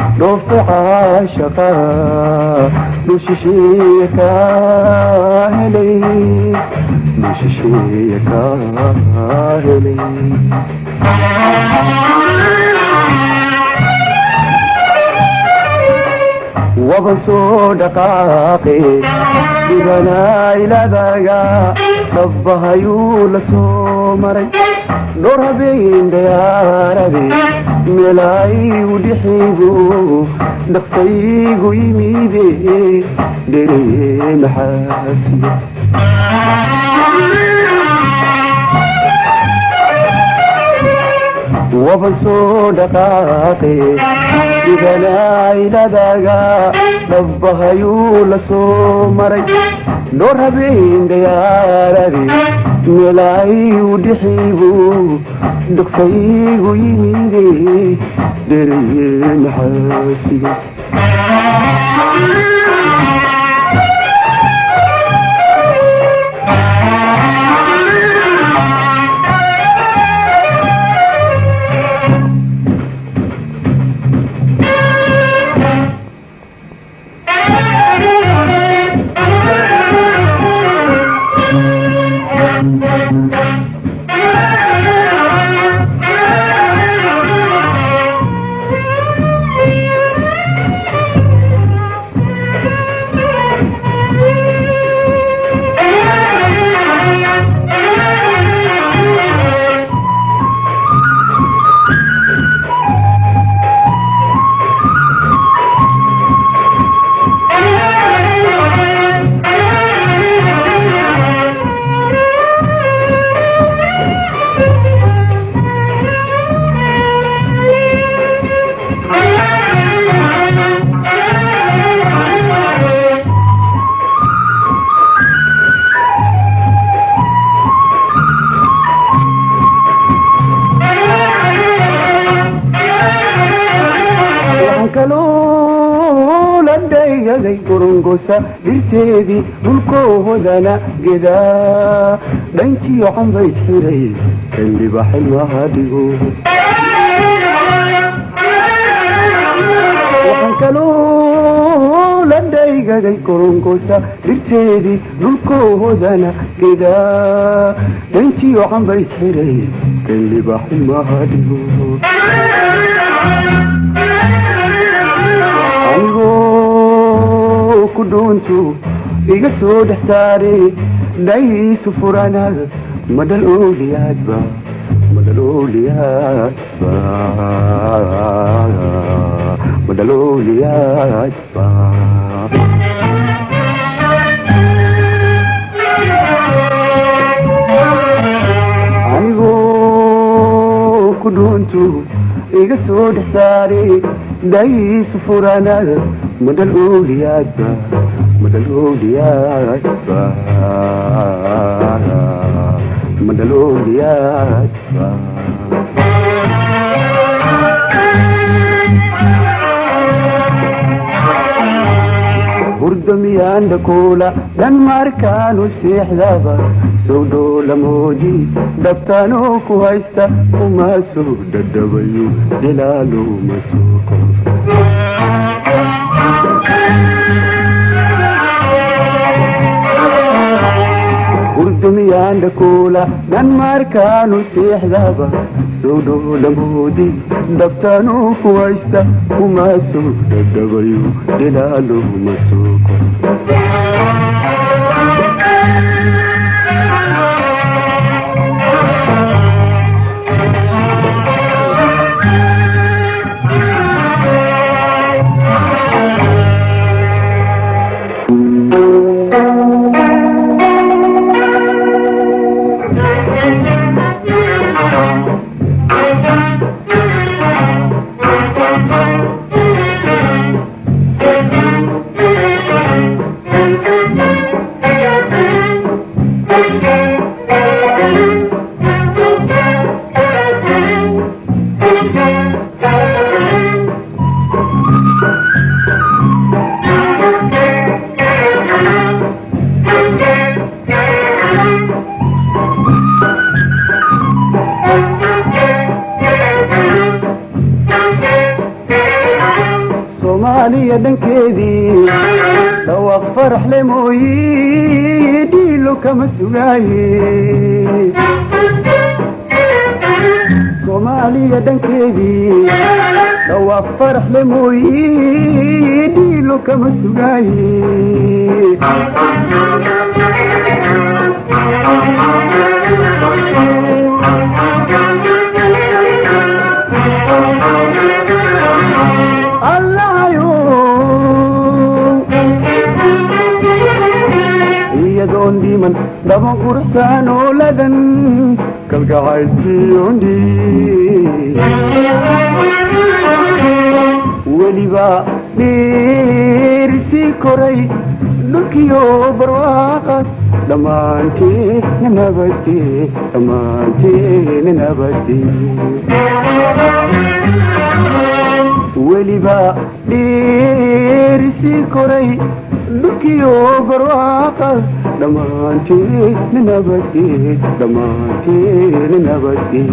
dhoofaca shaqa dushisheeye kaa helay waban soo dhaqaaqe dhibanaailadaga dhabbahayuu la soo maray dhowr habeen dayaarade meelaayu dhixigu dhaqsaygu yimide dhereye maxaasiya waban soo dhaqaaqe dhibanaailadaga dhabbahayuu la soo maray. Dhowr habeen dayaarade meelaayu dhixigu dhaqsaygu yimide dhereye maxaasiga dhulkoohodana gedaa dhankiyo cambays xiray kandhiba xilwaha dhigo waxaan kaloo la dhaygaday gorongosa dhirteedii dhulkoohodana gedaa dhankiyo cambays xiray dhigo anigoo ku dhuuntu iga soo dhex saare dhaysu furanaad madhal ooliyaadba madhal ooliyaadba madhal ooliyaadba anigoo ku dhuuntu iga soo dhex saare dhaysu furanaad madhal ooliyaadba madhal ooliyaadba madhal ooliyaadba hurdo miyaan dhakoola dhan markaanu seexdaba sow dhoolamooji dhabtaanoo ku haysta uma soo dhadhabayo jalaalooma soo hurdo miyaan dhakoola dhan markaanu seexdaba sow dhoolamooji dhabtaanoo ku haysta uma soo dhadhabayo jalaalooma soo Thank sugaaye iyadoon dhiman dhaban quruxsaan ooladan kalgacaylsiyoondhi koray dhulkiyo barwaaqas dhammaanteena nabade dhammaanteena nabade weliba dhiirsii koray dhulkiyo barwaaqas dhammaanteena nabade dhammaanteena nabade